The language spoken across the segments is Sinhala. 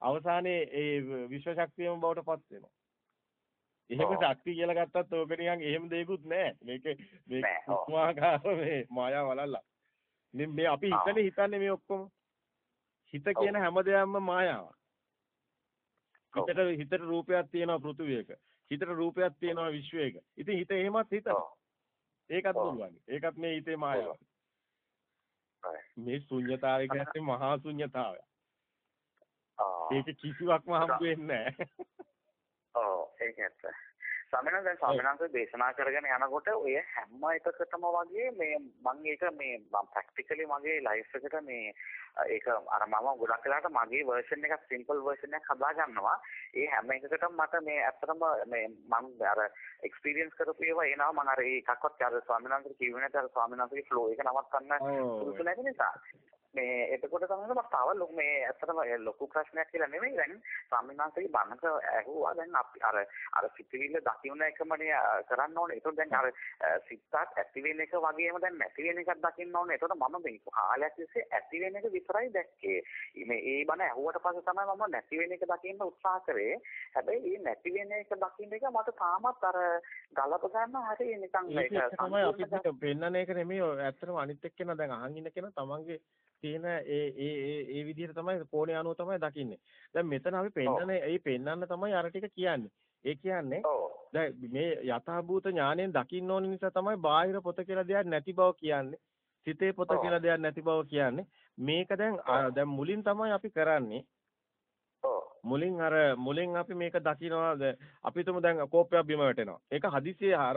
අවසානයේ ඒ විශ්ව ශක්තියම බවට පත් වෙනවා. එහෙම ශක්තිය කියලා ගත්තත් ඕක නිකන් එහෙම දෙයක්වත් නැහැ. මේක මේ කුමාකාර මේ මායා වලල්ලා. මේ මේ අපි හිතන්නේ හිතන්නේ මේ ඔක්කොම. හිත කියන හැම දෙයක්ම මායාවක්. හිතට හිතට රූපයක් තියෙනවා පෘථුවියක. හිතට රූපයක් තියෙනවා විශ්වයක. ඉතින් හිත එහෙමත් හිතනවා. ඒකත් පුළුවන්. ඒකත් මේ හිතේ මායාවක්. මේ ශුන්්‍යතාවය කියන්නේ මහා ශුන්්‍යතාවය. ඒක කිසිවක්ම හම්බ වෙන්නේ නැහැ. ඔව් ඒක ඇත්ත. ස්වාමීන් දැන් ස්වාමීන් දේශනා කරගෙන යනකොට ඔය හැම එකකටම වගේ මේ මම ඒක මේ මම ප්‍රැක්ටිකලි මගේ ලයිෆ් එකට මේ ඒක අර මම ගොඩක් වෙලාවට මගේ වර්ෂන් එකක් සිම්පල් වර්ෂන් එකක් හදා ගන්නවා. ඒ හැම එකකටම මට මේ ඇත්තටම මේ මම අර එක්ස්පීරියන්ස් කරපු ඒවා එනවා මම අර ඒකක්වත් අර ස්වාමීන් වහන්සේ කියුවේ නැති අර ස්වාමීන් වහන්සේගේ ෆ්ලෝ එක නවත්තන්න සුදුසු නැති නිසා. මේ එතකොට තමයි මම තව මේ ඇත්තටම ලොකු ප්‍රශ්නයක් කියලා නෙමෙයි දැන් ස්වාමීනාන්සේගේ බණක ඇහුවා දැන් අපි අර අර සිතිවිල්ල දකින්න එකමනේ කරන්න ඕනේ. ඒතකොට දැන් අර සිතත් ඇති වෙන එක වගේම දැන් නැති වෙන එකක් දකින්න ඕනේ. ඒතකොට මම මේ කාලයක් තිස්සේ ඇති වෙන එක විතරයි දැක්කේ. මේ ඒ බණ ඇහුවට පස්සේ තමයි මම නැති වෙන එක දකින්න උත්සාහ කරේ. හැබැයි මේ නැති වෙන එක දකින්න එක මට තාමත් අර ගලප ගන්න හරි නිකන් ඒක තමයි අපිට පෙන්නන එක නෙමෙයි ඇත්තටම අනිත් එක්කෙනා දැන් අහන් ඉන්න කෙනා තමන්ගේ තියෙන ඒ ඒ ඒ ඒ විදිහට තමයි කෝණේ අනුව තමයි දකින්නේ. දැන් මෙතන අපි පෙන්නන්නේ ඒ පෙන්නන්න තමයි අර ටික කියන්නේ. ඒ කියන්නේ දැන් මේ යථාභූත ඥාණයෙන් දකින්න ඕන නිසා තමයි බාහිර පොත කියලා දෙයක් නැති බව කියන්නේ. සිතේ පොත කියලා දෙයක් නැති බව කියන්නේ. මේක දැන් දැන් මුලින් තමයි අපි කරන්නේ. මුලින් අර මුලින් අපි මේක දකිනවා අපි හිතමු දැන් කෝපයක් බිම වැටෙනවා. ඒක හදිසියේ අර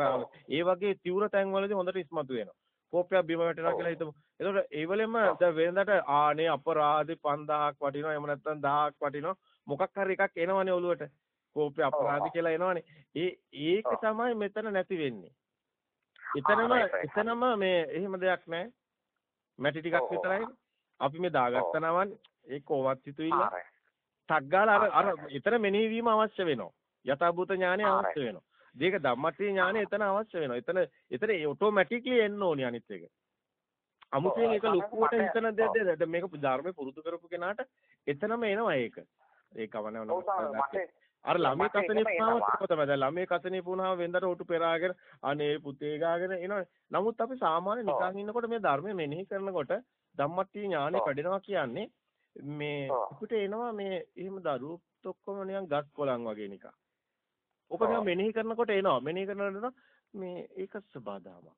ඒ වගේ තීව්‍ර තැන්වලදී හොඳට ඉස්මතු වෙනවා. කෝපයක් බිම වැටෙනවා කියලා හිතමු. එතකොට ඒ වෙලෙම දැන් වෙනදාට ආනේ අපරාධි 5000ක් වටිනවා එහෙම නැත්නම් 1000ක් වටිනවා මොකක් හරි එකක් එනවනේ ඔළුවට. කෝපය අපරාධි කියලා එනවනේ. ඒ ඒක තමයි මෙතන නැති වෙන්නේ. එතනම එතනම මේ එහෙම දෙයක් නැහැ. මැටි ටිකක් විතරයි. අපි මේ දාගත්තනවන් ඒ කොවත් සිතුවිල්ල ටක් ගාලා අර අර එතන මෙනෙහි වීම අවශ්‍ය වෙනවා. යථාභූත ඥානය අවශ්‍ය වෙනවා. දෙක ධම්මට්ටි ඥානය එතන අවශ්‍ය වෙනවා. එතන එතන ඔටෝමැටික්ලි එන්න ඕනි අනිත් එක. අමුතෙන් ඒක ලොකුවට හිතන දෙයක් මේක ධර්මේ පුරුදු කරපු කෙනාට එතනම එනවා ඒක. ඒක අවනවන අර ළමයි කසනේ පුනාම තමයි. දැන් ළමයි කසනේ පුනාම වෙන්දට ඔටු පෙරාගෙන අනේ පුතේ ගාගෙන එනවා. නමුත් අපි සාමාන්‍ය නිකන් ඉන්නකොට මේ ධර්මය මෙනෙහි කරනකොට ධම්මට්ටි ඥානෙ කඩනවා කියන්නේ මේ අපිට එනවා මේ එහෙම දරුවොත් ඔක්කොම නිකන් ගස් කොළන් වගේ නිකන්. නිකන් මෙනෙහි කරනකොට එනවා. මෙනෙහි කරනකොට මේ ඒක සබදාමක්.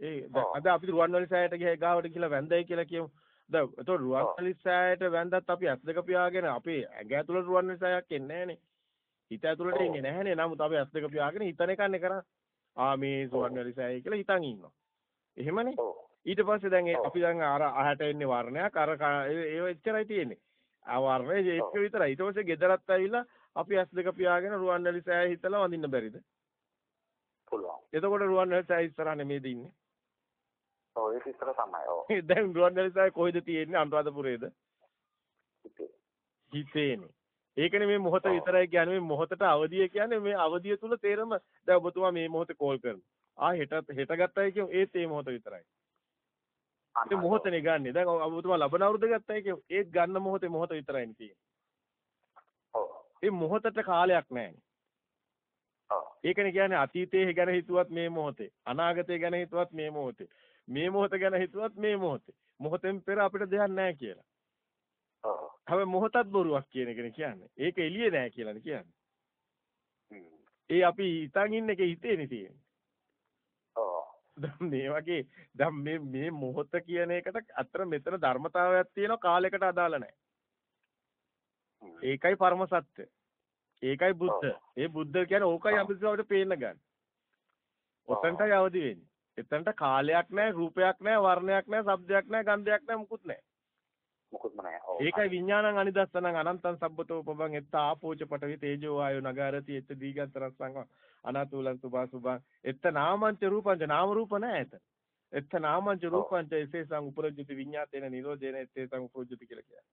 ඒ අද අපි රුවන්වැලි සෑයට ගිහ ගාවට කියලා වැන්දයි කියලා කියමු. දැන් එතකොට රුවන්වැලි සෑයට වැන්දත් අපි ඇස් දෙක පියාගෙන අපේ ඇඟ ඇතුළට රුවන්වැලි සෑයක් එන්නේ නැහනේ. හිත ඇතුළට එන්නේ නැහනේ. නමුත් අපි ඇස් දෙක පියාගෙන හිතන එකන්නේ කරා. ආ මේ රුවන්වැලි සෑයයි කියලා හිතන් ඉන්නවා. එහෙමනේ. ඊට පස්සේ දැන් අපි දැන් අර අහට එන්නේ වර්ණයක් අර ඒව එච්චරයි තියෙන්නේ. ආ වර්ණය ඒක විතරයි. ඊට පස්සේ ගෙදරත් ඇවිල්ලා අපි ඇස් දෙක පියාගෙන රුවන්වැලි සෑය හිතලා වඳින්න බැරිද? පුළුවන්. එතකොට රුවන්වැලි සෑය ඉස්සරහ නෙමෙයිද ඉන්නේ? ඔව් ඒක ඉස්සර තමයි. ඔව්. දැන් රුවන්වැලි සෑය කොහෙද තියෙන්නේ? අනුරාධපුරේද? හිතේනේ. ඒකනේ මේ මොහොත විතරයි කියන්නේ මේ මොහොතට අවදිය කියන්නේ මේ අවදිය තුල තේරම දැන් ඔබතුමා මේ මොහොතේ කෝල් කරනවා. ආ හෙට හෙට ගත්තයි කියමු ඒත් ඒ මොහොත විතරයි. ඒ මොහොතනේ ගන්නෙ. දැන් ඔබතුමා ලබන අවුරුද්ද ගත්තයි කියමු ඒත් ගන්න මොහොතේ මොහොත විතරයිනේ තියෙන්නේ. ඒ මොහොතට කාලයක් නැහැ. ඒකනේ කියන්නේ අතීතයේ ගැන හිතුවත් මේ මොහොතේ අනාගතය ගැන හිතුවත් මේ මොහොතේ මේ මොහොත ගැන හිතුවත් මේ මොහොතේ මොහොතෙන් පෙර අපිට දෙයක් නැහැ කියලා. ඔව්. හැබැයි මොහොතත් බොරුවක් කියන එකනේ කියන්නේ. ඒක එළියේ නැහැ කියලානේ කියන්නේ. ඒ අපි හිතන් ඉන්න එකේ හිතේනේ තියෙන්නේ. ඔව්. දැන් මේ වගේ දැන් මේ මේ මොහොත කියන එකට අතර මෙතන ධර්මතාවයක් තියෙනවා කාලයකට අදාළ නැහැ. ඒකයි පරම සත්‍ය. ඒකයි බුද්ධ. ඒ බුද්ධ කියන්නේ ඕකයි අපිට පේන්න ගන්න. ඔතනටයි අවදි වෙන්නේ. එතනට කාලයක් නැහැ, රූපයක් නැහැ, වර්ණයක් නැහැ, ශබ්දයක් නැහැ, ගන්ධයක් නැහැ, මුකුත් නැහැ. මුකුත් නැහැ. ඒකයි විඥානං අනිදස්සනං අනන්තං සබ්බතෝ පබං එත්ත ආපෝච පඨවි තේජෝ වායෝ නගාරති එත්ත දීගතරස්සං අනාතුලං සුභා සුභා එත්ත නාමංච රූපංච නාම රූප නැහැ එතන. එත්ත නාමංච රූපංච එසේසං උපරජ්ජති විඤ්ඤාතේන නිරෝධේන එත්තේසං උපරජ්ජති කියලා කියන්නේ.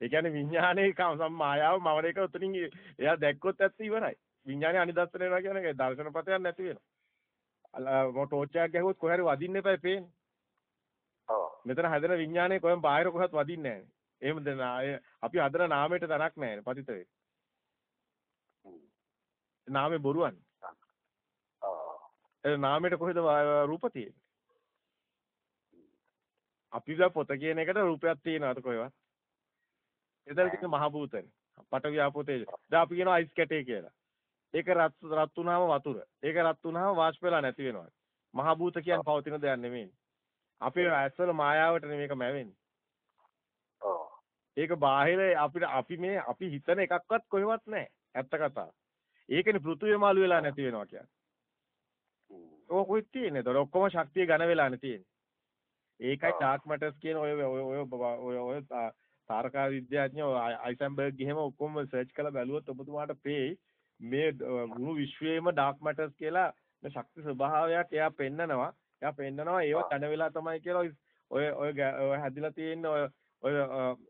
ඒ කියන්නේ විඥානයේ සම්මායාව මවන එක උතනින් එයා දැක්කොත් ඇත්ත ඉවරයි. විඥානේ අනිදස්සන වෙනවා කියන එක දර්ශනපතයක් නැති වෙනවා. අල ටෝච් එකක් ගැහුවොත් කොහේ හරි වදින්න එපා පේන්නේ. ඔව්. මෙතන හැදෙන විඥානේ කොහෙන් බාහිර කොහෙවත් වදින්නේ නැහැ. එහෙමද නා- අපි හදන නාමයට තරක් නැහැ පතිත වේ. නාමේ බොරුවන්නේ. ඔව්. ඒ නාමයට කොහෙද රූප තියෙන්නේ? අපි දැන් පොත කියන එකට රූපයක් තියෙනවද කොහෙවත්? එතන තියෙන මහ භූතනේ. පඨවි ආපෝ තේජ. දැන් අපි කියනවා අයිස් කැටේ කියලා. ඒක රත් රත් වුණාම වතුර. ඒක රත් වුණාම වාෂ්ප වෙලා නැති වෙනවා. මහ භූත කියන්නේ පවතින දෙයක් නෙමෙයි. අපේ ඇස්වල මායාවට මේක මැවෙන්නේ. ඔව්. ඒක බාහිර අපිට අපි මේ අපි හිතන එකක්වත් කොහෙවත් නැහැ. ඇත්ත කතාව. ඒකනේ පෘථුවිය මාළු වෙලා නැති වෙනවා කියන්නේ. ඕක කොහෙද තියෙන්නේ? ඒතකොට ඔක්කොම ශක්තිය ඝන වෙලානේ තියෙන්නේ. ඒකයි ඩාර්ක් මැටර්ස් කියන ඔය ඔය ඔය ඔය තාරකා විද්‍යාඥයෝ අයිසන්බර්ග් ගිහෙම ඔක්කොම සර්ච් කරලා බැලුවොත් ඔබතුමාට පේයි මේ මුළු විශ්වයේම ඩාර්ක් මැටර්ස් කියලා මේ ශක්ති ස්වභාවයක් එයා පෙන්නනවා. එයා පෙන්නනවා ඒව ඝන වෙලා තමයි කියලා ඔය ඔය ඔය හැදිලා තියෙන ඔය ඔය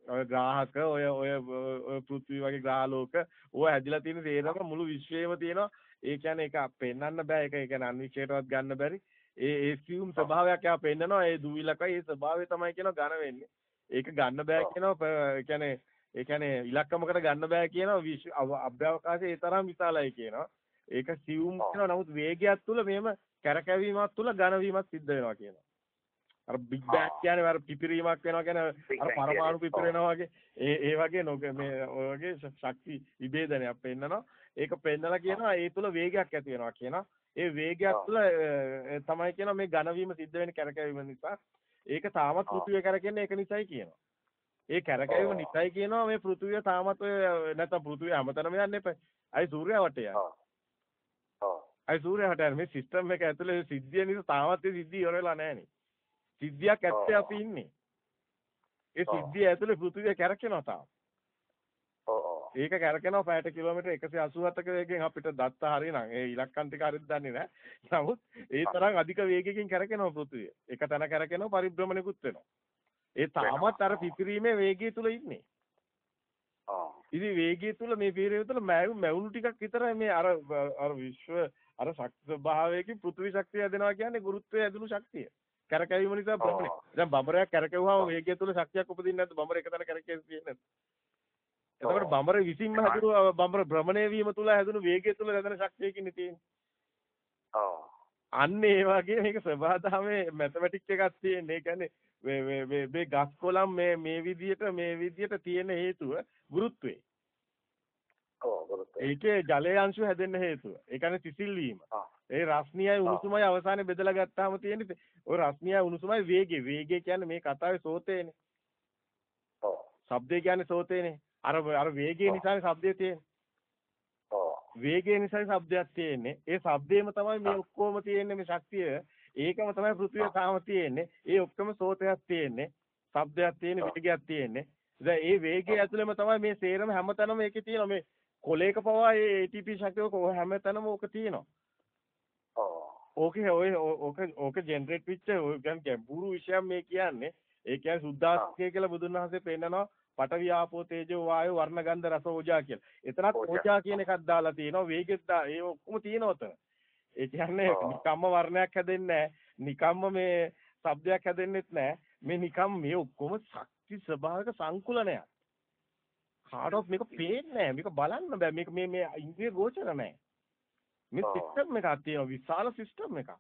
ඔය ග්‍රාහක ඔය ඔය ඔය පෘථිවි වගේ ග්‍රහලෝක ඕවා හැදිලා තියෙන තේරම මුළු විශ්වයේම තියෙනවා. ඒ කියන්නේ ඒක පෙන්වන්න බෑ. ඒක ඒ කියන්නේ අන්විෂයටවත් ගන්න බැරි. ඒ ඒ සියුම් ස්වභාවයක් එයා පෙන්නනවා. ඒ දුවිලකයි ඒ ස්වභාවය තමයි කියනවා ඝන වෙන්නේ. ඒක ගන්න බෑ කියනවා. ඒ කියන්නේ ඒ කියන්නේ ඉලක්කමකට ගන්න බෑ කියනවා. අභ්‍යවකාශය ඒ තරම් විශාලයි කියනවා. ඒක සියුම් කියනවා. නමුත් වේගයක් තුල මෙහෙම කැරකැවීමක් තුල ඝන වීමක් සිද්ධ වෙනවා කියනවා. අර බිග් බෑන් කියන්නේ අර පිපිරීමක් වෙනවා කියන්නේ අර පරමාණු පිපිරෙනවා වගේ ඒ ඒ වගේ නොක මේ ඔය වගේ ශක්ති විභේදනයක් පෙන්නනවා ඒක පෙන්නලා කියනවා ඒ තුල වේගයක් ඇති වෙනවා කියනවා ඒ වේගයක් තුල තමයි කියනවා මේ ඝන වීම සිද්ධ වෙන කැරකැවීම නිසා ඒක තාමත් පෘථිවිය කැරකෙන්නේ ඒක නිසයි කියනවා. ඒ කැරකැවීම නිසයි කියනවා මේ පෘථිවිය තාමත් ඔය නැත්නම් පෘථිවිය හැමතැනම යන්නේ අයි සූර්යයා වටේ යනවා අයි සූර්යයා වටේ මේ සිස්ටම් එක ඇතුලේ සිද්ධිය නිසා තාමත් ඒ සිද්ධිය ඉවර වෙලා නැහැ නේ. සිද්ධියක් ඇත්තේ අපි ඉන්නේ. ඒ සිද්ධිය ඇතුලේ පෘථිවිය කැරකෙනවා තාම. ඒක කැරකෙනවා පැයට කිලෝමීටර් 187ක වේගෙන් අපිට දත්ත හරිනම් ඒ ඉලක්කම් ටික හරියට දන්නේ නැහැ. නමුත් ඒ තරම් අධික වේගයකින් කැරකෙනවා පෘථිවිය. එක තැන කැරකෙනවා පරිභ්‍රමණයකුත් වෙනවා. ඒ තාමත් අර පිපිරීමේ වේගය තුල ඉන්නේ. ඉතින් වේගය තුල මේ පිපිරීම තුල මැවුණු ටිකක් විතරයි මේ අර අර විශ්ව අර ශක්ති ස්වභාවයකින් පෘථිවි ශක්තිය හැදෙනවා කියන්නේ ගුරුත්වය හැදුණු ශක්තිය. කැරකැවීම නිසා භ්‍රමණය. දැන් බඹරයක් කැරකෙවුවාම වේගය තුල ශක්තියක් උපදින්නේ නැද්ද? බඹර එක තැන කැරකෙන්නේ නැද්ද? එතකොට බඹර විසින්ම හැදුණු බඹර භ්‍රමණය වීම තුල හැදුණු වේගය තුල හැදෙන ශක්තියකින් තියෙන්නේ. ඔව්. අන්න ඒ වගේ මේක ස්වභාවතාවයේ මැතමැටික් එකක් තියෙන. ඒ කියන්නේ මේ මේ මේ ගස් කොළන් මේ මේ විදියට මේ විදියට තියෙන හේතුව ගුරුත්වේ. ඔව් ගුරුත්වය. ඒකේ ජලයේ අංශු හැදෙන්න හේතුව. ඒ කියන්නේ සිසිල් වීම. ඒ රස්නියයි උණුසුමයි අවසානයේ බෙදලා ගත්තාම තියෙන්නේ ඔය රස්නියයි උණුසුමයි වේගය. වේගය කියන්නේ මේ කතාවේ සෝතේනේ. ඔව්. ශබ්දේ කියන්නේ සෝතේනේ. අර අර වේගය නිසානේ ශබ්දය තියෙන්නේ. ඔව්. වේගය නිසායි ශබ්දයක් තියෙන්නේ. ඒ ශබ්දේම තමයි මේ ඔක්කොම තියෙන්නේ මේ ශක්තිය. ඒකම තමයි පෘථිවිය තාම තියෙන්නේ. ඒ ඔක්කොම සෝතයක් තියෙන්නේ. ශබ්දයක් තියෙන්නේ, වේගයක් තියෙන්නේ. දැන් ඒ වේගය ඇතුළෙම තමයි මේ සේරම හැමතැනම ඒකේ තියෙනවා. මේ කොලේක පවා ඒ ATP ශක්තිය හැමතැනම ඕක තියෙනවා. ඕකේ ඔය ඕක ඕක ජෙනරේට් වෙච්ච ඔය ගැඹුරු විෂයක් මේ කියන්නේ. ඒ කියන්නේ සුද්ධාස්තිකය කියලා බුදුන් වහන්සේ පෙන්නනවා පඨවි ආපෝ තේජෝ වායෝ වර්ණ ගන්ධ රස ඕජා කියලා. එතනත් ඕජා කියන එකක් දාලා තියෙනවා. වේගෙත් දා ඒ ඔක්කොම තියෙනවා උතන. ඒ කියන්නේ නිකම්ම වර්ණයක් හැදෙන්නේ නැහැ. නිකම්ම මේ શબ્දයක් හැදෙන්නෙත් නැහැ. මේ නිකම් මේ ඔක්කොම ශක්ති ස්වභාවික සංකුලනයක්. කාටවත් මේක පේන්නේ නැහැ. මේක බලන්න බෑ. මේක මේ මේ ඉන්ද්‍රිය ගෝචර නැහැ. මේ සිස්ටම් එකක් තියෙනවා විශාල සිස්ටම් එකක්.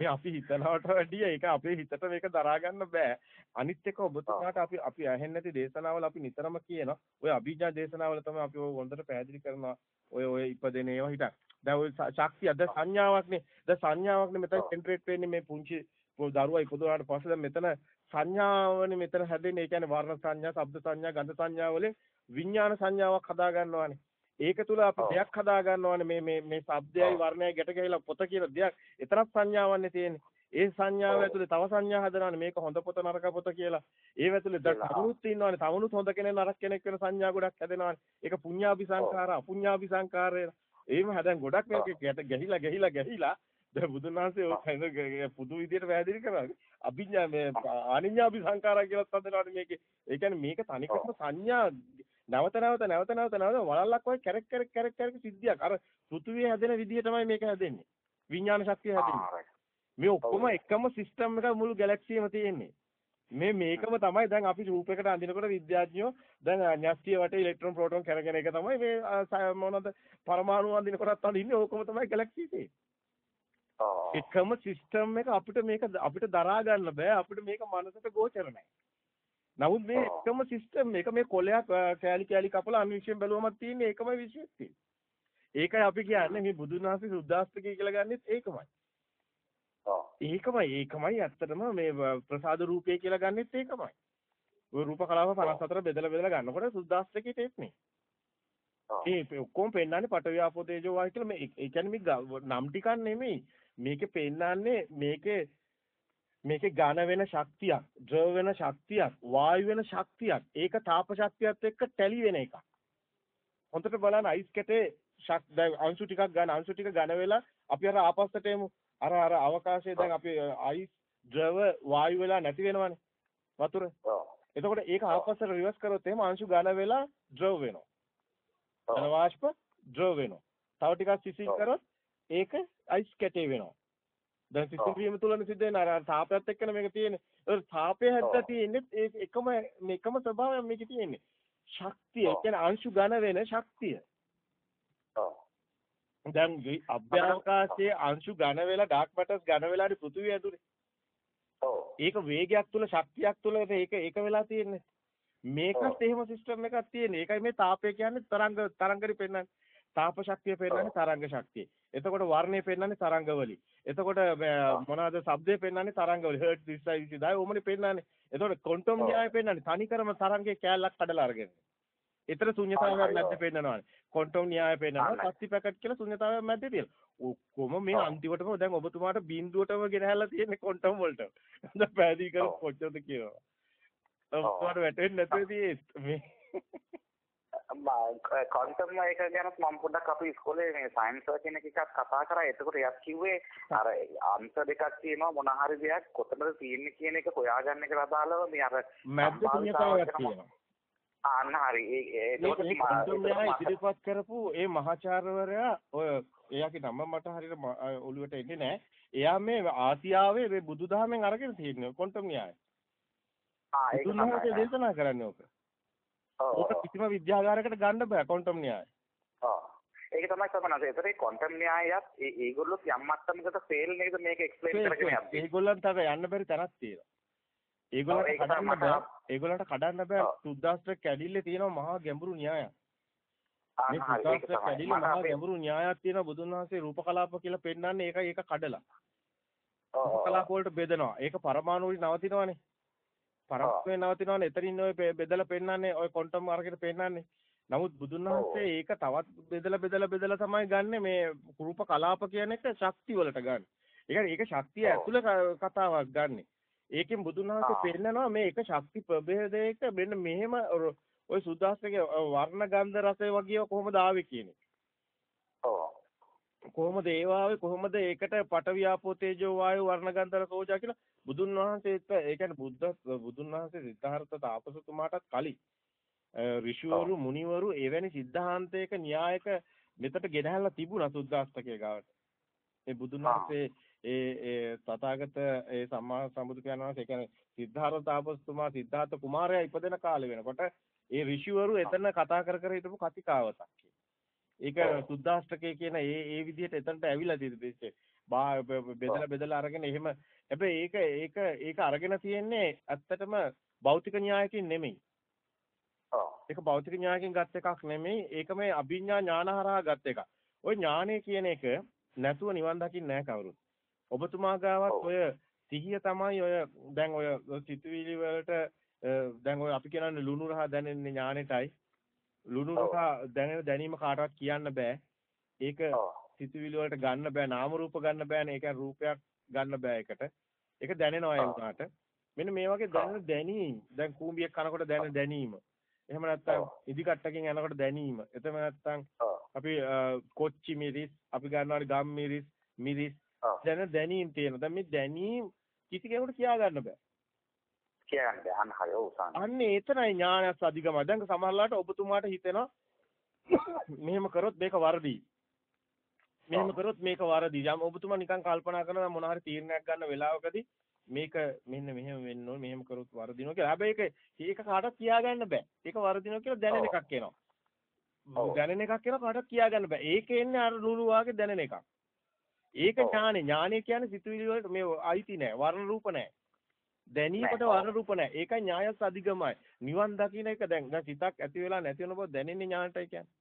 මේ අපි හිතනවට වැඩිය ඒක අපේ හිතට මේක දරා ගන්න බෑ. අනිත් එක ඔබතුමාට අපි අපි ඇහෙන්නේ නැති දේශනාවල අපි නිතරම කියනවා. ඔය අභිඥා දේශනාවල තමයි අපි ඔය හොඳට පැහැදිලි කරනවා. ඔය ඔය ඉපදෙන ඒවා හිටන්. දැන් ඔය ශක්තිය අද සංඥාවක්නේ. දැන් සංඥාවක්නේ මෙතන සෙන්ට්‍රේට් වෙන්නේ මේ පුංචි දරුවා ඉපදුනාට පස්සේ දැන් මෙතන සංඥාවනේ මෙතන හැදෙන්නේ. ඒ කියන්නේ වර්ණ සංඥා, ශබ්ද සංඥා, ගන්ධ සංඥා වලින් විඥාන සංඥාවක් හදා ගන්නවානේ. ඒක තුල අපි දෙයක් හදා ගන්නවානේ මේ මේ මේ ශබ්දයයි වර්ණයයි ගැට ගැහිලා පොත කියලා දෙයක්. එතරම් සංඥාවන්නේ තියෙන්නේ. ඒ සංඥාව ඇතුලේ තව සංඥා හදනවානේ මේක හොඳ පොත නරක පොත කියලා. ඒව ඇතුලේ තවනුත් ඉන්නවානේ. තවනුත් හොඳ කෙනෙක් නරක කෙනෙක් වෙන සංඥා ගොඩක් හැදෙනවානේ. ඒක පුඤ්ඤාභි සංඛාර, අපුඤ්ඤාභි සංඛාරය. එහෙම හැදන් ගොඩක් මේක ගැහිලා ගැහිලා ගැහිලා දැන් බුදුන් වහන්සේ ඔය පුදු විදියට පැහැදිලි කරා. අභිඥා මේ ආනිඤ්ඤාභි සංඛාරය කියලා හදනවානේ මේකේ. ඒ කියන්නේ මේක තනිකරම සංඥා නැවත නැවත නැවත නැවත නැවත වලල්ලක් වගේ කැරක් කැරක් කැරක් කැරක් සිද්ධියක්. අර පෘථුවිය හැදෙන විදිය තමයි මේක හැදෙන්නේ. විඥාන ශක්තිය හැදෙන්නේ. මේ ඔක්කොම එකම සිස්ටම් එක මුළු ගැලැක්සියම තියෙන්නේ. මේ මේකම තමයි දැන් අපි රූපයකට අඳිනකොට විද්‍යාඥයෝ දැන් න්‍යෂ්ටිය වටේ ඉලෙක්ට්‍රෝන ප්‍රෝටෝන කරගෙන එක තමයි මේ මොනවද පරමාණු අඳිනකොටත් අඳින්නේ ඕකම තමයි ගැලැක්සි. එකම සිස්ටම් එක අපිට මේක අපිට දරා ගන්න බෑ අපිට මේක මනසට ගෝචර නැහැ. නමුත් මේ. එකම සිස්ටම් එක මේ කොලයක් කෑලි කෑලි කපලා අන්විෂයෙන් බැලුවමත් තියෙන්නේ ඒකමයි විශ්වෙත් තියෙන්නේ. ඒකයි අපි කියන්නේ මේ බුදුන් වහන්සේ සුද්දාස්තකය කියලා ගන්නෙත් ඒකමයි. ඔව්. ඒකමයි ඒකමයි ඇත්තටම මේ ප්‍රසාද රූපය කියලා ගන්නෙත් ඒකමයි. ඔය රූප කලාව 54 බෙදලා බෙදලා ගන්නකොට සුද්දාස්තකයට එන්නේ. ඒ ඔක්කොම පෙන්නන්නේ පටවිය ආපෝ තේජෝ වායු කියලා මේ ඒ- කියන්නේ මේ නම් ටිකක් නෙමෙයි. මේකේ පෙන්නන්නේ මේකේ මේකේ ඝන වෙන ශක්තියක්, ද්‍රව වෙන ශක්තියක්, වායු වෙන ශක්තියක්. ඒක තාප ශක්තියත් එක්ක ටැලි වෙන එකක්. හොඳට බලන්න අයිස් කැටේ ශක් අංශු ටිකක් ගන්න අංශු ටික ඝන වෙලා අපි අර ආපස්සට එමු. අර අර අවකාශයේ දැන් අපි අයිස් ද්‍රව වායු වෙලා නැති වෙනවනේ. වතුර. ඔව්. එතකොට ඒක ආපස්සට රිවර්ස් කරොත් එහෙම අංශු ඝන වෙලා ද්‍රව වෙනවා. ඝන වාෂ්ප ද්‍රව වෙනවා. තව ටිකක් සිසිල්. කරොත් ඒක අයිස් කැටේ වෙනවා. දැන් ඔව්. වීම තුලනේ සිද්ධ වෙන අර තාපයත් එක්කනේ මේක තියෙන්නේ. ඒක තාපය හැද්දා. තියෙන්නේ ඒ එකම මේකම ස්වභාවයක් මේකේ තියෙන්නේ. ශක්තිය, ඒ. කියන්නේ අංශු ඝන වෙන ශක්තිය. ඔව්. දැන් අභ්‍යවකාශයේ අංශු ඝන වෙලා ඩාර්ක් මැටර්ස් ඝන වෙලානේ පෘථිවිය ඇතුලේ. ඔව්. ඒක වේගයක් තුල ශක්තියක් තුල ඒක ඒක වෙලා තියෙන්නේ. මේකත්. එහෙම සිස්ටම් එකක් තියෙන්නේ. ඒකයි මේ තාපය කියන්නේ තරංග තරංගරි පෙන්නන්නේ. තාප ශක්තිය පෙන්නන්නේ තරංග ශක්තිය. එතකොට වර්ණය පෙන්නන්නේ තරංගවලින්. එතකොට මේ මොනවාද ශබ්දය පෙන්නන්නේ තරංගවලින්. හර්ට් 20 20 ඔමනේ පෙන්නන්නේ. එතකොට ක්වොන්ටම්. න්‍යාය පෙන්නන්නේ තනිකරම තරංගයේ කෑල්ලක් කඩලා අරගෙන. ඊතර ශුන්‍යතාවයක් නැද්ද ඔව්. පෙන්නනවානේ. ක්වොන්ටම් න්‍යාය පෙන්නනවා. අනේ. සත්‍ය පැකට් කියලා ශුන්‍යතාවයක් මැද්දේ තියෙනවා. ඔක්කොම මේ. අන්තිමටම දැන් ඔබතුමාට බිඳුවටම ගෙනහැලා තියෙන්නේ ක්වොන්ටම් වලට. දැන් පැහැදිලි කර. කොච්චරද කියනවා. ඔබතුමාට වැටෙන්නේ නැතුව තියෙන්නේ මේ කොන්ටම් එක ගැන මම පොඩ්ඩක් අපි ඉස්කෝලේ මේ සයන්ස් කියන එක එකක් කතා කරා. එතකොට එයාත් කිව්වේ අර අංශ දෙකක් තියෙනවා මොන හරි දෙයක් කොතනද තියෙන්නේ කියන එක හොයාගන්න එකට අදාළව මේ අර මැද්ද ශුන්‍යතාවයක් තියෙනවා. අන්න හරි. එතකොට ක්වොන්ටම් ඉදිරිපත් කරපු ඒ මහාචාර්යවරයා ඔය එයාගේ නම මට හරියට ඔළුවට එන්නේ නැහැ. එයා මේ ආසියාවේ මේ බුදුදහමෙන් අරගෙන තියෙනවා ක්වොන්ටම් න්‍යාය. ආ ඒක තමයි. දේශනා කරන්නේ ඕක. ඕක. කිසිම විද්‍යාගාරයකට ගන්න බෑ ක්වොන්ටම් න්‍යාය. ඔව්. ඒක තමයි සමනස. ඒතරේ ක්වොන්ටම් න්‍යායයත් ඒ ඒගොල්ලෝ යම් මට්ටමකට ෆේල් නේද මේක එක්ස්ප්ලেইন කරගෙන යන්නේ. ඒගොල්ලන්ට අර යන්න බැරි තැනක් තියෙනවා. ඒගොල්ලන්ට කඩන්න බෑ. ඒගොල්ලන්ට කඩන්න බෑ. සුද්දාස්ත්‍ර කැඩිල්ලේ තියෙනවා මහා ගැඹුරු න්‍යායක්. මේ සුද්දාස්ත්‍ර. කැඩිල්ලේ මහා ගැඹුරු න්‍යායක් තියෙනවා බුදුන් වහන්සේ රූප කලාප කියලා පෙන්නන්නේ ඒකයි ඒක කඩලා. ඔව්, ඔව්. කලාප වලට බෙදනවා. ඒක පරමාණු වලින් නවතිනවනේ. පරමාණුවේ නවතිනවනේ. එතනින් ඔය බෙදලා පෙන්නන්නේ ඔය ක්වොන්ටම් මාර්ගෙට පෙන්නන්නේ. නමුත් බුදුන් වහන්සේ ඒක තවත් බෙදලා බෙදලා බෙදලා තමයි ගන්නෙ මේ රූප කලාප කියන එක ශක්ති වලට ගන්න. ඒ කියන්නේ ඒක ශක්තිය. ඇතුළේ කතාවක් ගන්නෙ. ඒකෙන් බුදුන් වහන්සේ. පෙන්නනවා මේ එක ශක්ති ප්‍රභේදයක මෙන්න මෙහෙම ඔය සුද්දාස්තගේ වර්ණ ගන්ධ රසය වගේ කොහොමද ආවේ කියන එක. ඔව්. කොහොමද ඒව ආවේ කොහොමද ඒකට පඨවි ආපෝ තේජෝ වායු වර්ණ ගන්ධ රස ඕජා කියලා බුදුන් වහන්සේ එක්ක ඒ කියන්නේ බුද්ධ බුදුන් වහන්සේ සිද්ධාර්ථ තාපසතුමාටත් කලින් ඍෂිවරු මුනිවරු එවැනි සිද්ධාන්තයක න්‍යායක මෙතට ගෙනහැල්ලා තිබුණා සුද්දාස්තකයේ ගාවට. ඒ බුදුන්. වහන්සේ ඒ ඒ තථාගත ඒ සම්මා සම්බුදු පියාණන් වහන්සේ කියන්නේ සිද්ධාර්ථ තාපසතුමා සිද්ධාර්ථ කුමාරයා ඉපදෙන කාලේ වෙනකොට ඒ ඍෂිවරු එතන කතා කර කර හිටපු කතිකාවතක්. ඒක. සුද්දාෂ්ටකය කියන ඒ ඒ විදිහට එතනට ඇවිල්ලා තියෙන්නේ. බෙදලා බෙදලා අරගෙන එහෙම හැබැයි ඒක ඒක ඒක අරගෙන තියෙන්නේ ඇත්තටම භෞතික න්‍යායකින් නෙමෙයි. ඔව්. ඒක භෞතික න්‍යායකින් ගත් එකක් නෙමෙයි. ඒක මේ අභිඥා ඥාන හරහා ගත් එකක්. ওই ඥානය කියන එක නැතුව නිවන් දකින්න නැහැ කවුරුත්. ඔබතුමා ගාවත්. ඔය සිහිය තමයි ඔය දැන් ඔය සිතුවිලි වලට දැන් ඔය අපි කියනන්නේ ලුණු රහ දැනෙන්නේ ඥානෙටයි. ලුණු. රහ දැනෙන දැනීම කාටවත් කියන්න බෑ. ඒක. සිතුවිලි වලට ගන්න බෑ නාම රූප ගන්න බෑනේ ඒක රූපයක් ගන්න බෑ ඒකට ඒක දැනෙනවා ඒ. වුණාට මෙන්න මේ වගේ දැනෙන දැනීම දැන් කූඹියක් කනකොට දැනෙන දැනීම එහෙම නැත්නම් ඔව්. ඉදි කට්ටකින් යනකොට දැනීම එතම නැත්නම්. අපි කොච්චි මිරිස් අපි ගන්නවානේ ගම් මිරිස් මිරිස්. දැනෙන දැනීම් තියෙනවා දැන් මේ දැනීම් කිසි කෙනෙකුට කියා ගන්න බෑ කියන්න. අන්න හරි. ඔව් සාන. අන්නේ එතනයි ඥානයස් අධිකමයි දැන් සමහරලාට ඔබතුමාට හිතෙනවා මෙහෙම කරොත් මේක වරදී මෙහෙම. කරොත් මේක වරදී. යම් ඔබතුමා නිකන් කල්පනා කරනවා මොන හරි තීරණයක් ගන්න වෙලාවකදී මේක මෙන්න මෙහෙම වෙන්න ඕනේ මෙහෙම කරොත් වරදිනවා කියලා. හැබැයි ඒක ඒක කාටවත් කියාගන්න බෑ. ඒක වරදිනවා කියලා දැනෙන එකක් එනවා. දැනෙන එකක් එනවා කාටවත් කියාගන්න බෑ. ඒක එන්නේ අර ලුණු වාගේ දැනෙන එකක්. ඒක ඥානෙ. ඥානෙ කියන්නේ සිතුවිලි වලට මේ අයිති නෑ. වර්ණ රූප නෑ. දැනීමට වර්ණ රූප නෑ. ඒකයි ඥායස් අධිගමයි. නිවන් දකින්න එක දැන් දැන් සිතක් ඇති වෙලා නැති වෙන බව දැනෙන්නේ ඥානටයි කියන්නේ.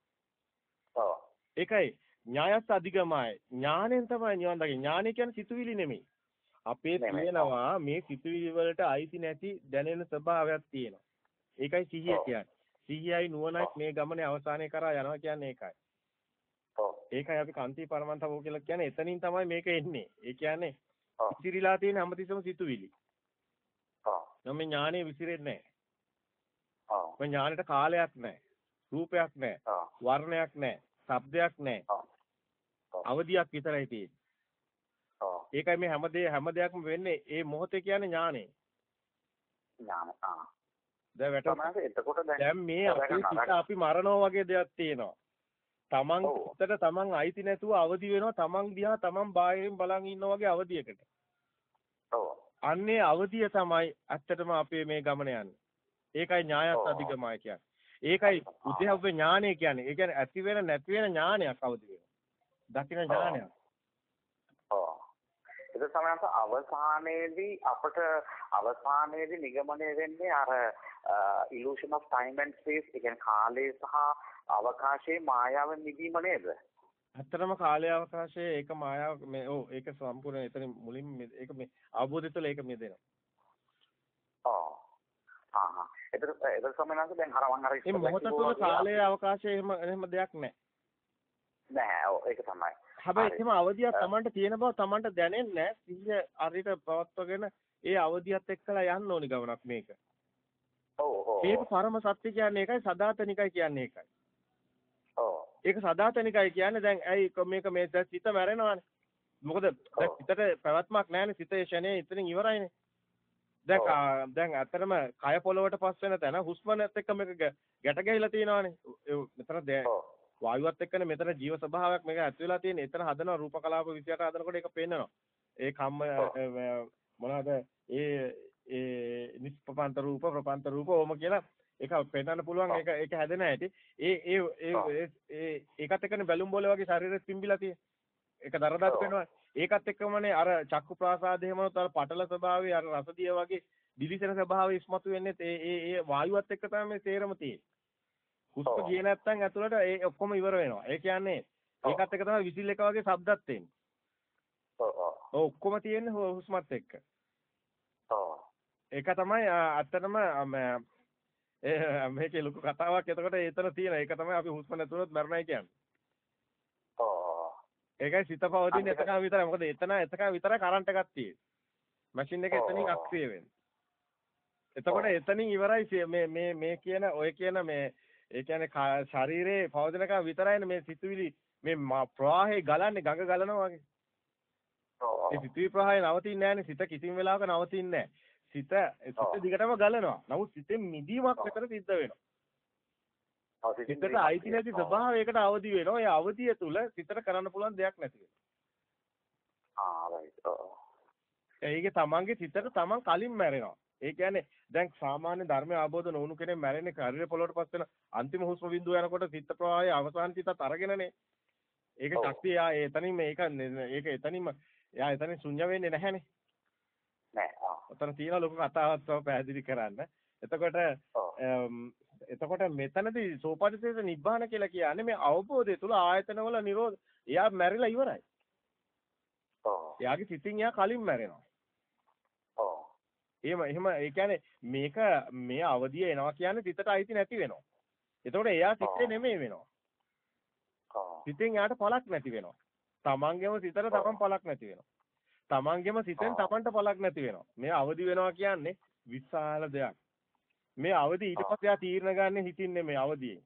ඔව්. ඒකයි ඥායස් අධිගමයි. ඥාණයෙන් තමයි නිවන් දකින්නේ. ඥානෙ කියන්නේ සිතුවිලි නෙමෙයි. අපේ තියෙනවා මේ සිතුවිලි වලට අයිති නැති දැනෙන ස්වභාවයක් තියෙනවා. ඒකයි සිහිය කියන්නේ. සිහියයි නුවණයි මේ ගමනේ අවසානයේ කරා යනවා කියන්නේ ඒකයි. ඒකයි අපි කාන්ති පරමන්තව කියලා කියන්නේ එතනින් තමයි මේක එන්නේ. ඒ කියන්නේ විසිරීලා තියෙන හැමතිස්සම සිතුවිලි. නම් මේ ඥානෙ විසිරෙන්නේ නැහැ. මේ ඥානෙට කාලයක් නැහැ. රූපයක් නැහැ. වර්ණයක් නැහැ. ශබ්දයක් නැහැ. අවදියක් විතරයි තියෙන්නේ. ඒකයි මේ හැමදේ හැම දෙයක්ම වෙන්නේ ඒ මොහොතේ කියන්නේ ඥානෙ. ඥාන. දැන් වැටුණාද එතකොට දැන් මේ අපේ සිත අපි මරනවා වගේ දෙයක් තියෙනවා. තමන් හිතට තමන් අයිති නැතුව අවදි වෙනවා තමන් දිහා තමන් බාහිරින් බලන් ඉන්නා වගේ අවදියකට. ඔව්. අන්නේ අවදිය තමයි ඇත්තටම අපේ මේ ගමන යන්නේ. ඒකයි ඥායත් අධිගමය කියන්නේ. ඒකයි උද්‍යව්‍ය ඥානය කියන්නේ. ඒ කියන්නේ ඇති වෙන නැති වෙන ඥානයක් අවදි වෙනවා. දකින්න ඥානයක්. ඔව්. ඒක සමහරවිට අවසානයේදී අපට අවසානයේදී නිගමනය වෙන්නේ අර illusion of time and space ඒ කියන්නේ කාලය සහ අවකාශයේ මායාවෙන් නිදීම නේද? ඇත්තටම කාලය අවකාශයේ ඒක මායාව මේ ඔව් ඒක සම්පූර්ණ එතන මුලින් ඒක මේ අවබෝධය තුළ ඒක මෙදෙනවා. ඔව්. ආහා. ඒතර ඒතර සමහරවිට දැන් අර මම අර මේ මොහොත තුළ කාලය අවකාශය එහෙම එහෙම දෙයක් නැහැ. නෑ ඔව් ඒක තමයි. හැබැයි එහෙම අවදියක් Tamanට තියෙන බව Tamanට දැනෙන්නේ නැහැ. සිහිය හරියට පවත්වගෙන ඒ අවදියත් එක්කලා යන්න ඕනි ගමනක් මේක. ඔව් ඔව්. මේක පරම සත්‍ය කියන්නේ ඒකයි සදාතනිකයි කියන්නේ ඒකයි. ඒක සදාතනිකයි කියන්නේ දැන් ඇයි මේක මේ සිත මැරෙනවානේ. මොකද දැන් සිතට පැවැත්මක් නැහැනේ සිතේ ෂණේ ඉතින් ඉවරයිනේ. දැන් දැන් ඇත්තටම කය පොළවට පස් වෙන තැන හුස්මනත් එක්ක මේක ගැට ගැහිලා තියෙනවානේ. මෙතන වායුවත් එක්කනේ මෙතන ජීව ස්වභාවයක් මේක ඇත් වෙලා තියෙන්නේ. එතන හදනවා රූප කලාප 28 හදනකොට ඒක පේනවා. ඒ කම්ම මොනවාද ඒ ඒ නිස්පපන්ත රූප ප්‍රපන්ත රූප ඕම කියලා ඒක පෙන්වන්න පුළුවන් ඒක ඒක හැදෙන හැටි. ඒ ඒ ඒ ඒ ඒකත් එක්කනේ බැලුම් බෝලේ වගේ ශරීරෙත් පිම්බිලා තියෙන්නේ. ඒක දරදත් වෙනවා. ඒකත් එක්කමනේ අර චක්කු ප්‍රාසාද එහෙමනොත් අර පටල ස්වභාවය අර රසදිය වගේ දිලිසෙන ස්වභාවය ඉස්මතු වෙන්නේ ඒ ඒ ඒ වායුවත් එක්ක තමයි මේ තේරම තියෙන්නේ. හුස්ම ගියේ නැත්නම් ඇතුළට ඒ ඔක්කොම ඉවර වෙනවා. ඒ කියන්නේ ඒකත් එක තමයි විසිල් එක වගේ ශබ්දත් එන්නේ. ඔව්. ඔක්කොම තියෙන්නේ හුස්මත් එක්ක. ඔව්. ඒක තමයි ඇත්තටම මේකේ ලොකු කතාවක් එතකොට එතන තියෙන. ඒක තමයි අපි හුස්ම නැතුනොත් මරණයි කියන්නේ. ඔව්. ඒකයි සිත පවතින එතකම විතරයි. මොකද එතන එතකම විතරයි කරන්ට් එකක් තියෙන්නේ. මැෂින් එක එතනින් අක්‍රිය වෙන්නේ. එතකොට එතනින් ඉවරයි මේ මේ මේ කියන ඔය කියන මේ ඒ කියන්නේ ශරීරයේ පවතිනකම් විතරයිනේ මේ සිතුවිලි මේ ප්‍රවාහේ ගලන්නේ ගඟ ගලනවා වගේ. ඒ සිතුවිලි ප්‍රවාහය නවතින්නේ නැහැනේ. සිත කිසිම වෙලාවක නවතින්නේ නැහැ. සිත සිත දිගටම ගලනවා. නමුත් සිතෙන් මිදීමක් විතර සිද්ධ වෙනවා. සිතට අයිති නැති ස්වභාවයකට අවදි වෙනවා. ඒ අවදිය තුල සිතට කරන්න පුළුවන් දෙයක් නැති. ඒකේ තමන්ගේ සිතට තමන් කලින් මැරෙනවා. ඒ කියන්නේ දැන් සාමාන්‍ය ධර්ම අවබෝධ නොවුණු කෙනෙක් මැරෙන්නේ ශරීර පොළොවට පස් වෙන අන්තිම හුස්ම බිඳුව යනකොට සිත ප්‍රවාහයේ අවසාන සිතත් අරගෙනනේ. ඒක ශක්තිය යා එතනින්ම ඒක එතනින්ම යා එතනින් ශුන්‍ය වෙන්නේ නැහැනේ. නෑ. ඔතන තියෙන ලොකු කතාවක් තව පැහැදිලි කරන්න. එතකොට එතකොට මෙතනදී සෝපාදිතේස නිබ්බාන කියලා කියන්නේ මේ අවබෝධය තුල ආයතනවල නිරෝධ එයා මැරිලා ඉවරයි. ඔව්. එයාගේ සිතින් එයා කලින් මැරෙනවා. ඔව්. එහෙම එහෙම ඒ කියන්නේ මේක මේ අවදිය එනවා කියන්නේ සිතට අයිති නැති වෙනවා. එතකොට එයා සිතේ නෙමෙයි වෙනවා. ඔව්. සිතෙන් එයාට පළක් නැති වෙනවා. තමන්ගේම සිතට තමන් පළක් නැති වෙනවා. තමන්ගේම සිතෙන් තමන්ට පළක් නැති වෙනවා. මේ අවදි වෙනවා කියන්නේ විශාල දෙයක්. මේ අවදි ඊට පස්සේ එයා තීරණ ගන්න හිතින්නේ මේ අවදියෙන්.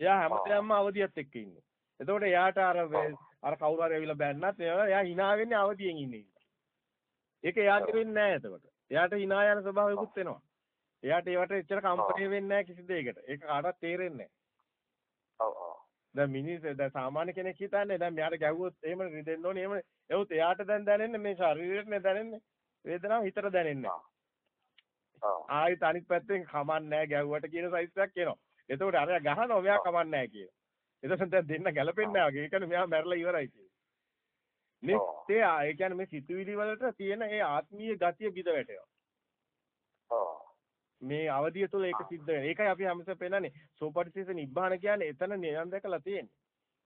එයා හැමතැනම අවදියත් එක්ක ඉන්නේ. එතකොට එයාට අර අර කවුරු හරි ඇවිල්ලා බැන්නත් එයා hina වෙන්නේ අවදියෙන් ඉන්නේ. ඒක එයාට වෙන්නේ නැහැ එතකොට. එයාට hina යන ස්වභාවයකුත් වෙනවා. එයාට ඒවට එච්චර කම්පණය වෙන්නේ නැහැ කිසි දෙයකට. ඒක කාටවත් තේරෙන්නේ නැහැ. දැන් මිනිස් දැන් සාමාන්‍ය කෙනෙක් හිතන්නේ දැන් මෙයාට ගැහුවොත් එහෙම රිදෙන්න ඕනේ එහෙම එවුත් එයාට දැන් දැනෙන්නේ මේ ශරීරෙට නේ දැනෙන්නේ. වේදනාව හිතට දැනෙන්නේ ආයෙත් අනිත් පැත්තෙන් කමන්නේ නැහැ ගැහුවට කියන සයිස් එකක් එනවා. එතකොට අරයා ගහනවා මෙයා කමන්නේ නැහැ කියන. එතකොට දැන් දෙන්න ගැලපෙන්නේ නැහැ වගේ. ඒ කියන්නේ මෙයා මැරලා ඉවරයි කියන. නිත්‍ය ඒ කියන්නේ මේ සිතුවිලි වලට තියෙන ඒ ආත්මීය ගතිය බිඳ වැටෙනවා. මේ අවධිය තුළ ඒක සිද්ධ වෙනවා. ඒකයි අපි හැමතිස්සෙම පෙන්නන්නේ සෝපටිසේස නිබ්බාන කියන්නේ එතන නියම් දැකලා තියෙන්නේ.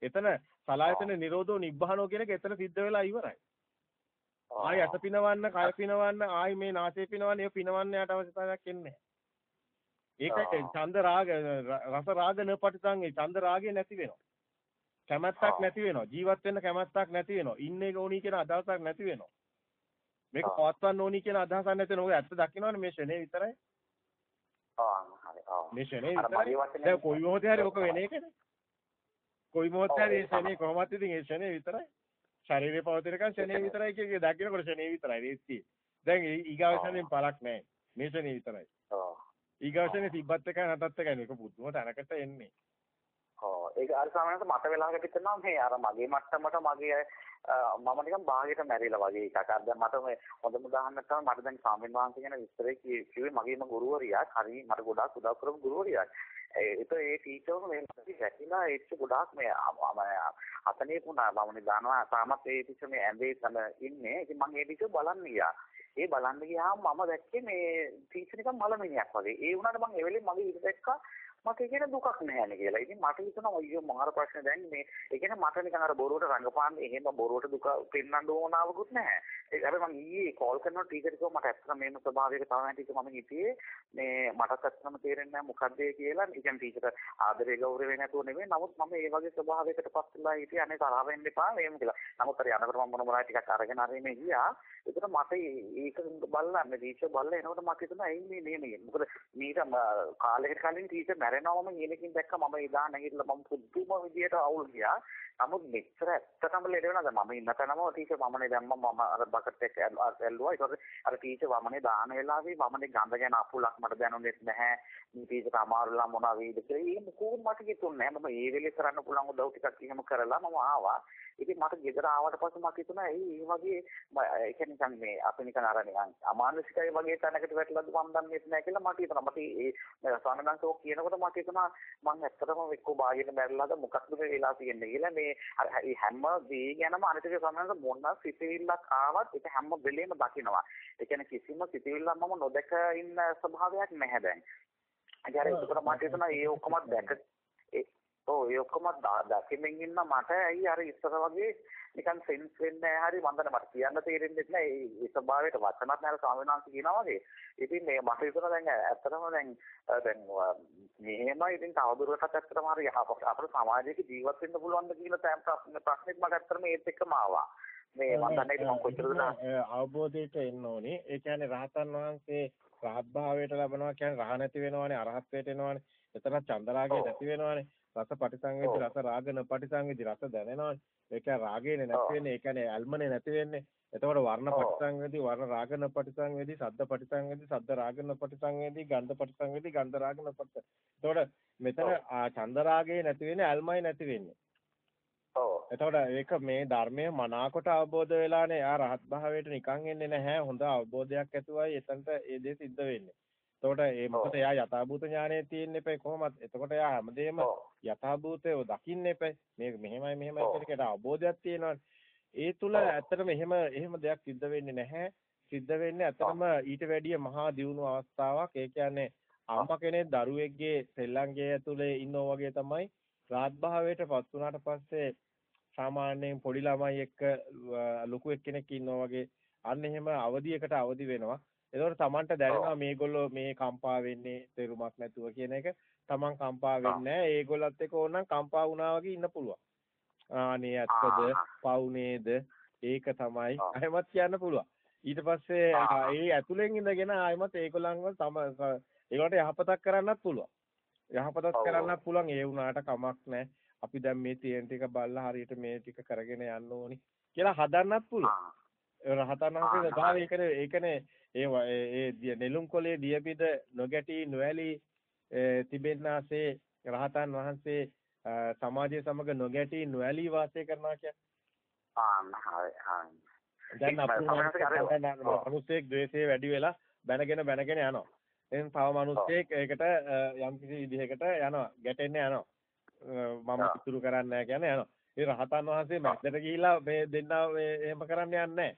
එතන සලායතන නිරෝධෝ නිබ්බානෝ කියන එක එතන සිද්ධ වෙලා ඉවරයි. ආයි අත පිනවන්න, කය පිනවන්න, ආයි මේ නාසය පිනවන්න, ඒ පිනවන්න යට අවශ්‍යතාවයක් එන්නේ ඒකයි චන්ද රාග රස රාග නපටිසං ඒ චන්ද රාගේ නැති වෙනවා. කැමැත්තක් නැති වෙනවා. ජීවත් වෙන්න කැමැත්තක් නැති වෙනවා. ඉන්න එක ඕනි කියන අදහසක් නැති වෙනවා. මේක පවත්වන්න ඕනි කියන අදහසක් නැති වෙනවා. ඔය ඇත්ත දකින්නවනේ මේ ෂනේ විතරයි. ඔව් මේ ෂනේ දැන් කොයි මොහොතේ හරි ඔක වෙන එකනේ. කොයි මොහොතේ හරි ෂනේ කොහොමද ඉතින් ඒ ෂනේ විතරයි. ශරීරේ පවතිනකන් ෂනේ විතරයි කිය දකින්නකොට ෂනේ විතරයි රේස්ති. දැන් ඊගාව ෂනේ පළක් නැහැ. මේ ෂනේ විතරයි. ඔව් ඊගාව ෂනේ තිබ්බත් එකයි නැතත් එකයි මේක පුදුම තැනකට එන්නේ. ඔව් ඒක අර සාමාන්‍යයෙන් මට වෙලාවකට හිතෙනවා මේ අර මගේ මට්ටමට මගේ මම නිකන් භාගයට මැරිලා වගේ එකක්. අර දැන් මට මේ හොඳම උදාහරණයක් තමයි මට දැන් ස්වාමීන් වහන්සේ කියන විස්තරේ කිව්වේ මගේම ගුරුවරියක්. හරි මට ගොඩාක් උදව් කරපු ගුරුවරියක්. ඒක ඒ ටීචර් මේ මට රැකිලා ඒත් ගොඩාක් මේ අතනේ පුණා මම දානවා තාමත් ඒ ටීචර් මේ ඇඳේ තන ඉන්නේ. ඉතින් මම ඒ ටීචර් බලන්න ගියා. ඒ බලන්න ගියාම මම දැක්කේ මේ ටීචර් නිකන් මලමිණියක් වගේ. ඒ වුණාට මම ඒ වෙලේ මගේ ඉත දැක්කා මට ඒ කියන්නේ දුකක් නැහැනේ කියලා. ඉතින් මට හිතුණා අයියෝ මහර ප්‍රශ්න දැන් මේ ඒ කියන්නේ මට නිකන් අර බොරුවට රංගපාන්න එහෙම බොරුවට දුක පෙන්වන්න ඕනාවකුත් නැහැ. ඒ අර මම ඊයේ කෝල් කරනවා ටීචර් කිව්වා මට ඇත්තටම මේම ස්වභාවයක තමයි ටීචර් මම හිටියේ මේ මටත් ඇත්තටම තේරෙන්නේ නැහැ මොකද්ද ඒ කියලා. ඒ කියන්නේ ටීචර් ආදරේ ගෞරවේ නැතුව නෙමෙයි. නමුත් මම ඒ වගේ ස්වභාවයකට පත් වෙලා හිටියේ අනේ තරහ වෙන්න එපා එහෙම කියලා. නමුත් අර යනකොට මම මොන මොනවා ටිකක් අරගෙන අරින්නේ ගියා. ඒකට මට ඒක බලලා මේ ටීචර් බලලා එනකොට මට හිතුණා ඇයි මේ මේ මේ මොකද මීට කාලයකට කලින් ටීචර් මැරෙනවම කියනකින් දැක්ක මම එදා නැගිටලා මම පුදුම විදියට අවුල් ගියා. නමුත් මෙච්චර ඇත්තටම ලෙඩ වෙනවද මම ඉන්න තැනම ටීචර් වමනේ දැම්ම මම අර බකට් එක ඇල්ලුවා. ඒකට අර ටීචර් වමනේ දාන වෙලාවේ වමනේ ගඳ ගැන අපුලක් මට දැනුනේත් නැහැ. මේ ටීචර් අමාරුලා මොනවා වේද කියලා. ඒක මොකෝ මට හිතුන්නේ නැහැ. මම ඒ වෙලේ කරන්න පුළුවන් උදව් ටිකක් එහෙම කරලා මම ආවා. ඉතින් මට ගෙදර ආවට පස්සේ මට හිතුණා ඇයි මේ වගේ ඒ කියන්නේ නිකන් මේ අපි නිකන් අර නිකන් අමානුෂිකයි වගේ තැනකට වැටලාද මම දන්නේ නැහැ කියලා මට හිතුණා. මට ඒ ස්වාමීනාංශෝ කියනකොට මට හිතුණා මම ඇත්තටම එක්ක බාගෙන මැරලාද මොකක්ද මේ වෙලා තියෙන්නේ කියලා මේ අර හැම දේ ගැනම අනිතික සමහරවිට මොන සිතිවිල්ලක් ආවත් ඒක හැම වෙලෙම දකිනවා. ඒ කියන්නේ කිසිම සිතිවිල්ලක් මම නොදක ඉන්න ස්වභාවයක් නැහැ දැන්. ඒ කියන්නේ ඒකට මට හිතුණා ඒ ඔක්කොම දැක ඔව් ඒ ඔක්කොම දකිමින් ඉන්න මට ඇයි අර ඉස්සර වගේ නිකන් සෙන්ස් වෙන්නේ නැහැ හරි මන්දන මට කියන්න තේරෙන්නේ නැහැ ඒ ස්වභාවයට වචනත් නැහැ ස්වාමීන් වහන්සේ කියනවා වගේ. ඉතින් මේ මට හිතුණා දැන් ඇත්තටම දැන් දැන් මෙහෙම ඉතින් තවදුරටත් ඇත්තටම හරි අපේ සමාජයක ජීවත් වෙන්න පුළුවන්ද කියලා තැන් ප්‍රශ්නෙත් මට ඇත්තටම ඒත් එක්කම ආවා. මේ මම දන්නේ මම කොච්චරද අවබෝධයට එන්න ඕනේ. ඒ කියන්නේ රහතන් වහන්සේ රහත් භාවයට ලබනවා කියන්නේ රහ නැති වෙනවනේ අරහත්ත්වයට එනවනේ. එතන චන්දරාගය නැති වෙනවනේ. රස පටිසංවේදී රස රාග නපටිසංවේදී රස දැනෙනවනේ. ඒ කියන්නේ රාගේනේ නැති වෙන්නේ. ඒ කියන්නේ ඇල්මනේ නැති වෙන්නේ. එතකොට වර්ණ පටිසංවේදී වර්ණ රාග නපටිසංවේදී සද්ද පටිසංවේදී සද්ද රාග නපටිසංවේදී ගන්ධ පටිසංවේදී ගන්ධ රාග නපටිස. එතකොට මෙතන චන්දරාගේ නැති වෙන්නේ ඇල්මයි නැති වෙන්නේ. එතකොට ඒක මේ ධර්මය මනාකොට අවබෝධ වෙලානේ ආ රහත් භාවයට නිකන් එන්නේ නැහැ හොඳ අවබෝධයක් ඇතුවයි එතනට ඒ දේ සිද්ධ වෙන්නේ. එතකොට ඒ මොකද එයා යථාභූත ඥානය තියෙන්න එපයි කොහොමද? එතකොට එයා හැමදේම යථාභූතය දකින්න එපයි. මේක මෙහෙමයි මෙහෙමයි කියන එකට අවබෝධයක් තියෙනවානේ. ඒ තුල ඇත්තටම එහෙම එහෙම දෙයක් සිද්ධ වෙන්නේ නැහැ. සිද්ධ වෙන්නේ ඇත්තටම ඊට වැඩිය මහා දියුණු අවස්ථාවක්. ඒ කියන්නේ අම්මා කෙනෙක් දරුවෙක්ගේ සෙල්ලංගේ ඇතුලේ ඉන්නෝ වගේ තමයි රාත් භාවයට පත් වුණාට පස්සේ සාමාන්‍යයෙන් පොඩි ළමයි එක්ක ලොකු එක්කෙනෙක් ඉන්නවා වගේ අන්න එහෙම අවදියකට අවදි වෙනවා. ඒතකොට Tamanට දැනෙනවා මේගොල්ලෝ මේ කම්පා වෙන්නේ තේරුමක් නැතුව කියන එක. Taman කම්පා වෙන්නේ නැහැ. ඒගොල්ලත් එක්ක ඕනනම් කම්පා වුණා වගේ ඉන්න පුළුවන්. ආනේ ඇත්තද? පව් නේද? ඒක තමයි. එහෙමත් කියන්න පුළුවන්. ඊට පස්සේ ඒ ඇතුලෙන් ඉඳගෙන ආයෙමත් ඒගොල්ලන්ව තම ඒකට යහපතක් කරන්නත් පුළුවන්. යහපතක් කරන්නත් පුළුවන්. ඒ වුණාට කමක් නැහැ. අපි දැන් මේ තියෙන ටික බලලා හරියට මේ ටික කරගෙන යන්න ඕනි කියලා හදන්නත් පුළුවන්. රහතන් වහන්සේ ගාව ඒකනේ ඒකනේ ඒ ඒ නෙළුම් කොලේ දියපිට නොගැටි නොඇලී තිබෙන්නාසේ රහතන් වහන්සේ සමාජය සමග නොගැටි නොඇලී වාසය කරනවා කියන්නේ. දැන් අපේ මිනිස්සෙක් ද්වේෂය වැඩි වෙලා බැනගෙන බැනගෙන යනවා. එහෙනම් තව මිනිස්සෙක් ඒකට යම් කිසි විදිහකට යනවා. ගැටෙන්න යනවා. මම ඉතුරු කරන්නේ නැහැ කියන්නේ යනවා. ඒ රහතන් වහන්සේ මැද්දට ගිහිලා මේ දෙන්නා මේ එහෙම කරන්න යන්නේ නැහැ.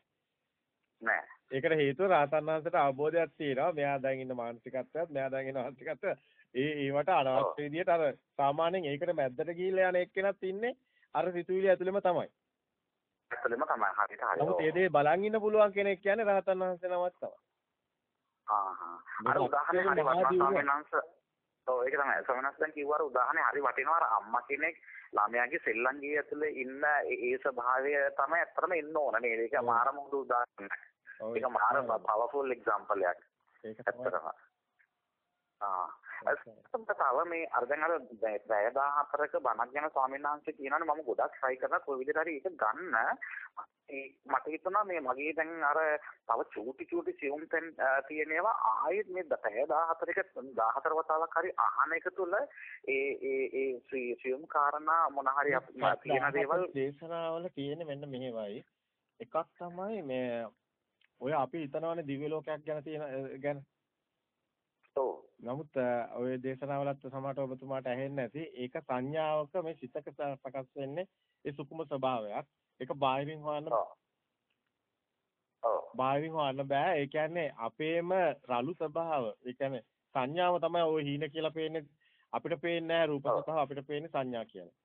නෑ. ඒකට හේතුව රහතන් වහන්සේට අවබෝධයක් තියෙනවා. මෙයා දැන් ඉන්න මානසිකත්වයක්, මෙයා දැන් ඉන්න මානසිකත්වය ඒ ඒවට අනවශ්‍ය විදිහට අර සාමාන්‍යයෙන් ඒකට මැද්දට ගිහිල්ලා යන එක්කෙනත් ඉන්නේ අර සිතුවිලි ඇතුළෙම තමයි. ඇතුළෙම තමයි හරියට හරියට. නමුත් ඒ දේ බලන් ඉන්න පුළුවන් කෙනෙක් කියන්නේ රහතන් වහන්සේ නමක් තමයි. ආහා. අර උදාහරණේ හරි වහන්සේ. ඔව් ඒක තමයි. ස්වාමීන් වහන්සේ කිව්වා අර උදාහරණේ හරි වටිනවා අර අම්මා කෙනෙක් ළමයාගේ සෙල්ලම් ගේ ඇතුලේ ඉන්න ඒ ස්වභාවය තමයි ඇත්තටම ඉන්න ඕන නේද? ඒක මාරම උදාහරණයක්. ඒක මාර පවර්ෆුල් එක්සැම්පල් එකක්. ඒක තමයි. ආ. තව මේ අර දැන් අර පැය 14ක බණක් ගැන ස්වාමීන් වහන්සේ කියනවානේ මම ගොඩක් try කරලා කොයි විදිහට හරි ඒක ගන්න. මට හිතුණා මේ මගේ දැන් අර තව චූටි චූටි සියුම් තැන් තියෙන ඒවා ආයෙත් මේ පැය 14ක 14 වතාවක් හරි අහන එක තුළ ඒ ඒ ඒ සියුම් කාරණා මොන හරි තියෙන දේවල් දේශනාවල තියෙන මෙන්න මෙහෙමයි. එකක් තමයි මේ ඔය අපි හිතනවානේ දිව්‍ය ලෝකයක් ගැන තියෙන ගැන ඔව්. නමුත් ඔය දේශනාවලත් සමහරට ඔබතුමාට ඇහෙන්නේ නැති ඒක සංඥාවක මේ සිතක සකස් වෙන්නේ ඒ සුකුම ස්වභාවයක්. ඒක බාහිරින් හොයන්න ඔව්. බාහිරින් හොයන්න බෑ. ඒ කියන්නේ අපේම රළු ස්වභාව. ඒ කියන්නේ සංඥාව තමයි ওই හීන කියලා පේන්නේ. අපිට පේන්නේ නැහැ රූප ස්වභාව අපිට පේන්නේ සංඥා කියලා.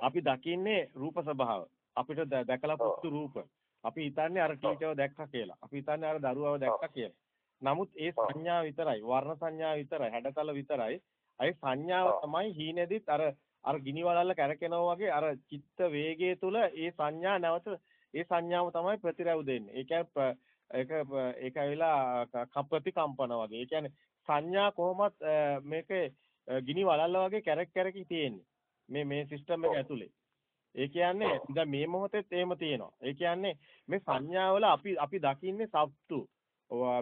අපි දකින්නේ රූප ස්වභාව. අපිට දැකලා පුතු රූප. අපි හිතන්නේ අර ටීචර්ව දැක්කා කියලා. අපි හිතන්නේ අර දරුවව දැක්කා කියලා. නමුත් ඒ සංඥා විතරයි වර්ණ සංඥා විතරයි හැඩතල විතරයි අයි සංඥාව තමයි හීනේදිත් අර අර ගිනි වලල්ල කැරකෙනවා වගේ අර චිත්ත වේගය තුල ඒ සංඥා නැවත ඒ සංඥාව තමයි ප්‍රතිරැව් දෙන්නේ. ඒ කියන්නේ ඒක ඒක ඇවිලා ප්‍රතිකම්පන වගේ. ඒ කියන්නේ සංඥා කොහොමත් මේකේ ගිනි වලල්ල වගේ කැරක් කැරකි තියෙන්නේ. මේ මේ සිස්ටම් එක ඇතුලේ. ඒ කියන්නේ දැන් මේ මොහොතේත් එහෙම තියෙනවා. ඒ කියන්නේ මේ සංඥාවල අපි අපි දකින්නේ සත්තු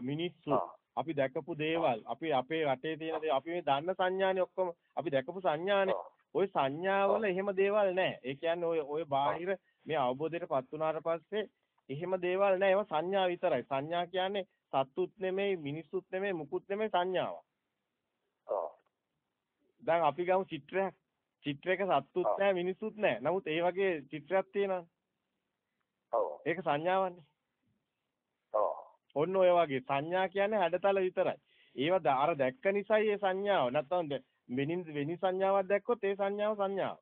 මිනිස්සු අපි දැකපු දේවල් අපි අපේ රටේ තියෙන දේ අපි මේ දන්න සංඥානේ ඔක්කොම අපි දැකපු සංඥානේ ওই සංඥාවල එහෙම දේවල් නැහැ. ඒ කියන්නේ ඔය ඔය බාහිර මේ අවබෝධයටපත් වුණාට පස්සේ එහෙම දේවල් නැහැ. ඒවා සංඥා විතරයි. සංඥා කියන්නේ සත්තුත් නෙමෙයි මිනිස්සුත් නෙමෙයි මුකුත් නෙමෙයි සංඥාවක්. දැන් අපි ගමු චිත්‍රයක්. චිත්‍රයක සත්තුත් නැහැ මිනිස්සුත් නැහැ. නමුත් ඒ වගේ චිත්‍රයක් තියෙනවා. ඒක සංඥාවන්නේ. ඔන්න ඔය වගේ සංඥා කියන්නේ හැඩතල විතරයි. ඒවා අර දැක්ක නිසායි ඒ සංඥාව. නැත්නම් වෙනින් වෙනි සංඥාවක් දැක්කොත් ඒ සංඥාව සංඥාව.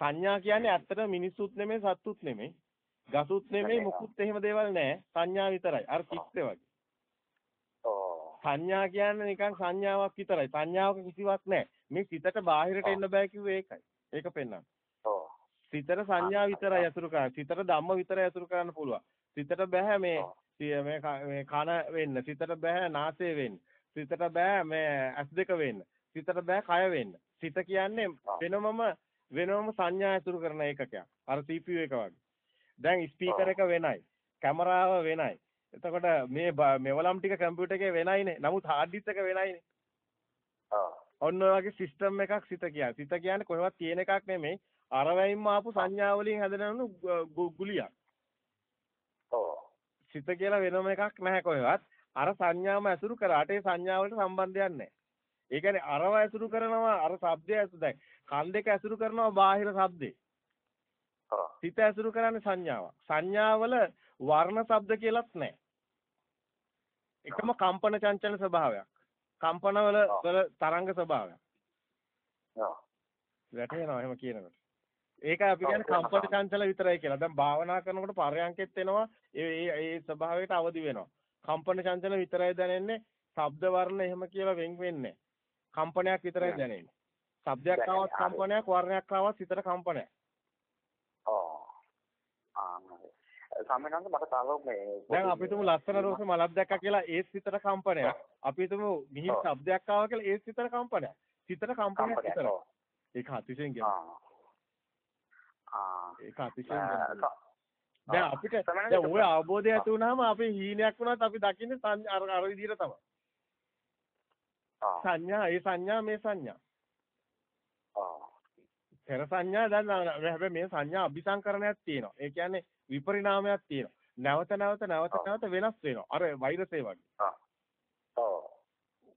සංඥා කියන්නේ ඇත්තට මිනිස්සුත් නෙමෙයි සත්තුත් නෙමෙයි. ගසුත් නෙමෙයි මුකුත් එහෙම දේවල් නැහැ. සංඥා විතරයි. අර චිත්ත වගේ. සංඥා කියන්නේ නිකන් සංඥාවක් විතරයි. සංඥාවක කිසිවක් නැහැ. මේ සිතට බාහිරට එන්න බෑ කිව්වේ ඒකයි. ඒක පෙන්වන්න. සිතට සංඥා විතරයි අසුරු කරන්න. සිතට ධම්ම විතරයි අසුරු කරන්න පුළුවන්. සිතට බෑ මේ මේ මේ කන වෙන්න. සිතට බෑ නාසය වෙන්න. සිතට බෑ මේ ඇස් දෙක වෙන්න. සිතට බෑ කය වෙන්න. සිත කියන්නේ වෙනමම වෙනමම සංඥා ඇසුරු කරන ඒකකයක් අර CPU එක වගේ. දැන් ස්පීකර් එක වෙනයි. කැමරාව වෙනයි එතකොට මේ මෙවලම් ටික කම්පියුටර් එකේ වෙනයිනේ නමුත් හાર્ඩ් ඩිස්ක් එක වෙනයිනේ ඔන්න ඔය වගේ සිස්ටම් එකක් සිත කියන්නේ සිත කියන්නේ කොහෙවත් තියෙන එකක් නෙමෙයි අර වයින්ම ආපු සංඥා වලින් හැදෙනු ගුලියක් සිත කියලා වෙනම එකක් නැහැ කොහෙවත්. අර සංඥාම ඇසුරු කරාට ඒ සංඥාවලට සම්බන්ධයක් නැහැ. ඒ කියන්නේ අරව ඇසුරු කරනවා අර ශබ්දය ඇසුරු දැන් කන් දෙක ඇසුරු කරනවා බාහිර ශබ්දේ. සිත ඇසුරු කරන්නේ සංඥාවක්. සංඥාවල වර්ණ ශබ්ද කියලාත් නැහැ. එකම කම්පන චංචල ස්වභාවයක්. කම්පනවල වල තරංග ස්වභාවයක්. ඔව්. වැටෙනවා එහෙම කියනකොට. ඒක අපි කියන්නේ කම්පන චංචල විතරයි කියලා. දැන් භාවනා කරනකොට පරයන්කෙත් එනවා ඒ ඒ ස්වභාවයට අවදි වෙනවා. කම්පන චංචල විතරයි දැනෙන්නේ. ශබ්ද වර්ණ එහෙම කියලා වෙන් වෙන්නේ කම්පනයක් විතරයි දැනෙන්නේ. ශබ්දයක් ආවත් කම්පනයක් වර්ණයක් ආවත් හිතට කම්පනයක්. ඔව්. ආ සම්මනංග මට තව මේ දැන් අපි තුමු ලස්සන රෝස මලක් දැක්කා කියලා ඒත් සිතට කම්පනයක්. අපි තුමු මිහිරි ශබ්දයක් ආවා කියලා ඒත් සිතට කම්පනයක්. සිතට කම්පනයක් විතර. ඒක අතිශයින් ගැඹුරු. ආ ඒක අතිශයින් ගැඹුරු. දැන් අපිට දැන් ওই අවබෝධය ඇති වුණාම අපි හීනයක් වුණත් අපි දකින්නේ අර අර විදිහට තමයි. සංඥා ඒ සංඥා මේ සංඥා. ආ පෙර සංඥා දැන් හැබැයි මේ සංඥා අபிසංකරණයක් තියෙනවා. ඒ කියන්නේ විපරිණාමයක් තියෙනවා. නැවත නැවත නැවත නැවත වෙනස් වෙනවා. අර වෛරසය වගේ. ආ. ඔව්.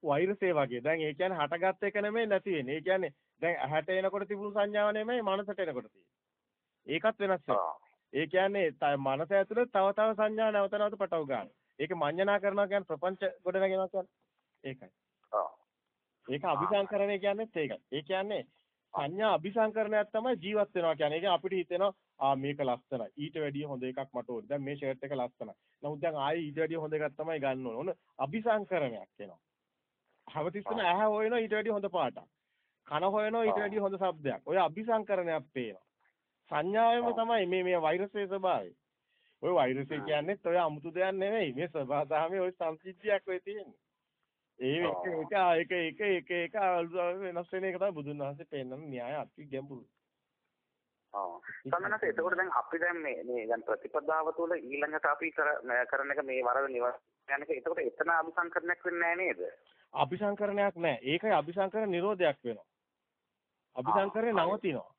වෛරසය වගේ. දැන් ඒ කියන්නේ හටගත් එක නෙමෙයි නැති වෙන්නේ. ඒ කියන්නේ දැන් ඇහැට එනකොට තිබුණු සංඥාව නෙමෙයි මනසට එනකොට තියෙන්නේ. ඒකත් වෙනස් වෙනවා. ඒ කියන්නේ මනස ඇතුලේ තව තව සංඥා නැවත නැවත පටව ගන්න. ඒක මඤ්ඤණා කරනවා කියන්නේ ප්‍රපංච ගොඩ නැගෙනවා කියන්නේ. ඒකයි. ඒක අபிසංකරණය කියන්නේත් ඒකයි. ඒ කියන්නේ සංඥා අபிසංකරණයක් තමයි ජීවත් වෙනවා කියන්නේ. ඒක අපිට හිතෙනවා ආ මේක ලස්සනයි. ඊට වැඩිය හොඳ එකක් මට ඕනේ. දැන් මේ ෂර්ට් එක ලස්සනයි. නමුත් දැන් ආයේ ඊට වැඩිය හොඳ එකක් තමයි ගන්න ඕන. ඕන අபிසංකරණයක් එනවා. හවතිස්සම ඇහැ හොයනවා ඊට වැඩිය හොඳ පාටක්. කන හොයනවා ඊට වැඩිය හොඳ ශබ්දයක්. ඔය අபிසංකරණයක් පේනවා. සංඥාවෙම තමයි මේ මේ වෛරසයේ ස්වභාවය. ඔය වෛරසය කියන්නේත් ඔය අමුතු දෙයක් නෙවෙයි. මේ ස්වභාවතාවයේ ඔය සංසිද්ධියක් වෙයි තියෙන්නේ. ඒ එක එක එක එක එක එක වෙනස් වෙන එක තමයි බුදුන් වහන්සේ පෙන්නන න්‍යාය අති ගැඹුරු. සමනස එතකොට දැන් අපි දැන් මේ මේ දැන් ප්‍රතිපදාව තුළ ඊළඟට අපි කරන එක මේ වරද නිවන යනක එතකොට එතන අபிසංකරණයක් වෙන්නේ නැහැ නේද? අபிසංකරණයක් නැහැ. ඒකයි අபிසංකරණ නිරෝධයක් වෙනවා. අபிසංකරණේ නවතිනවා.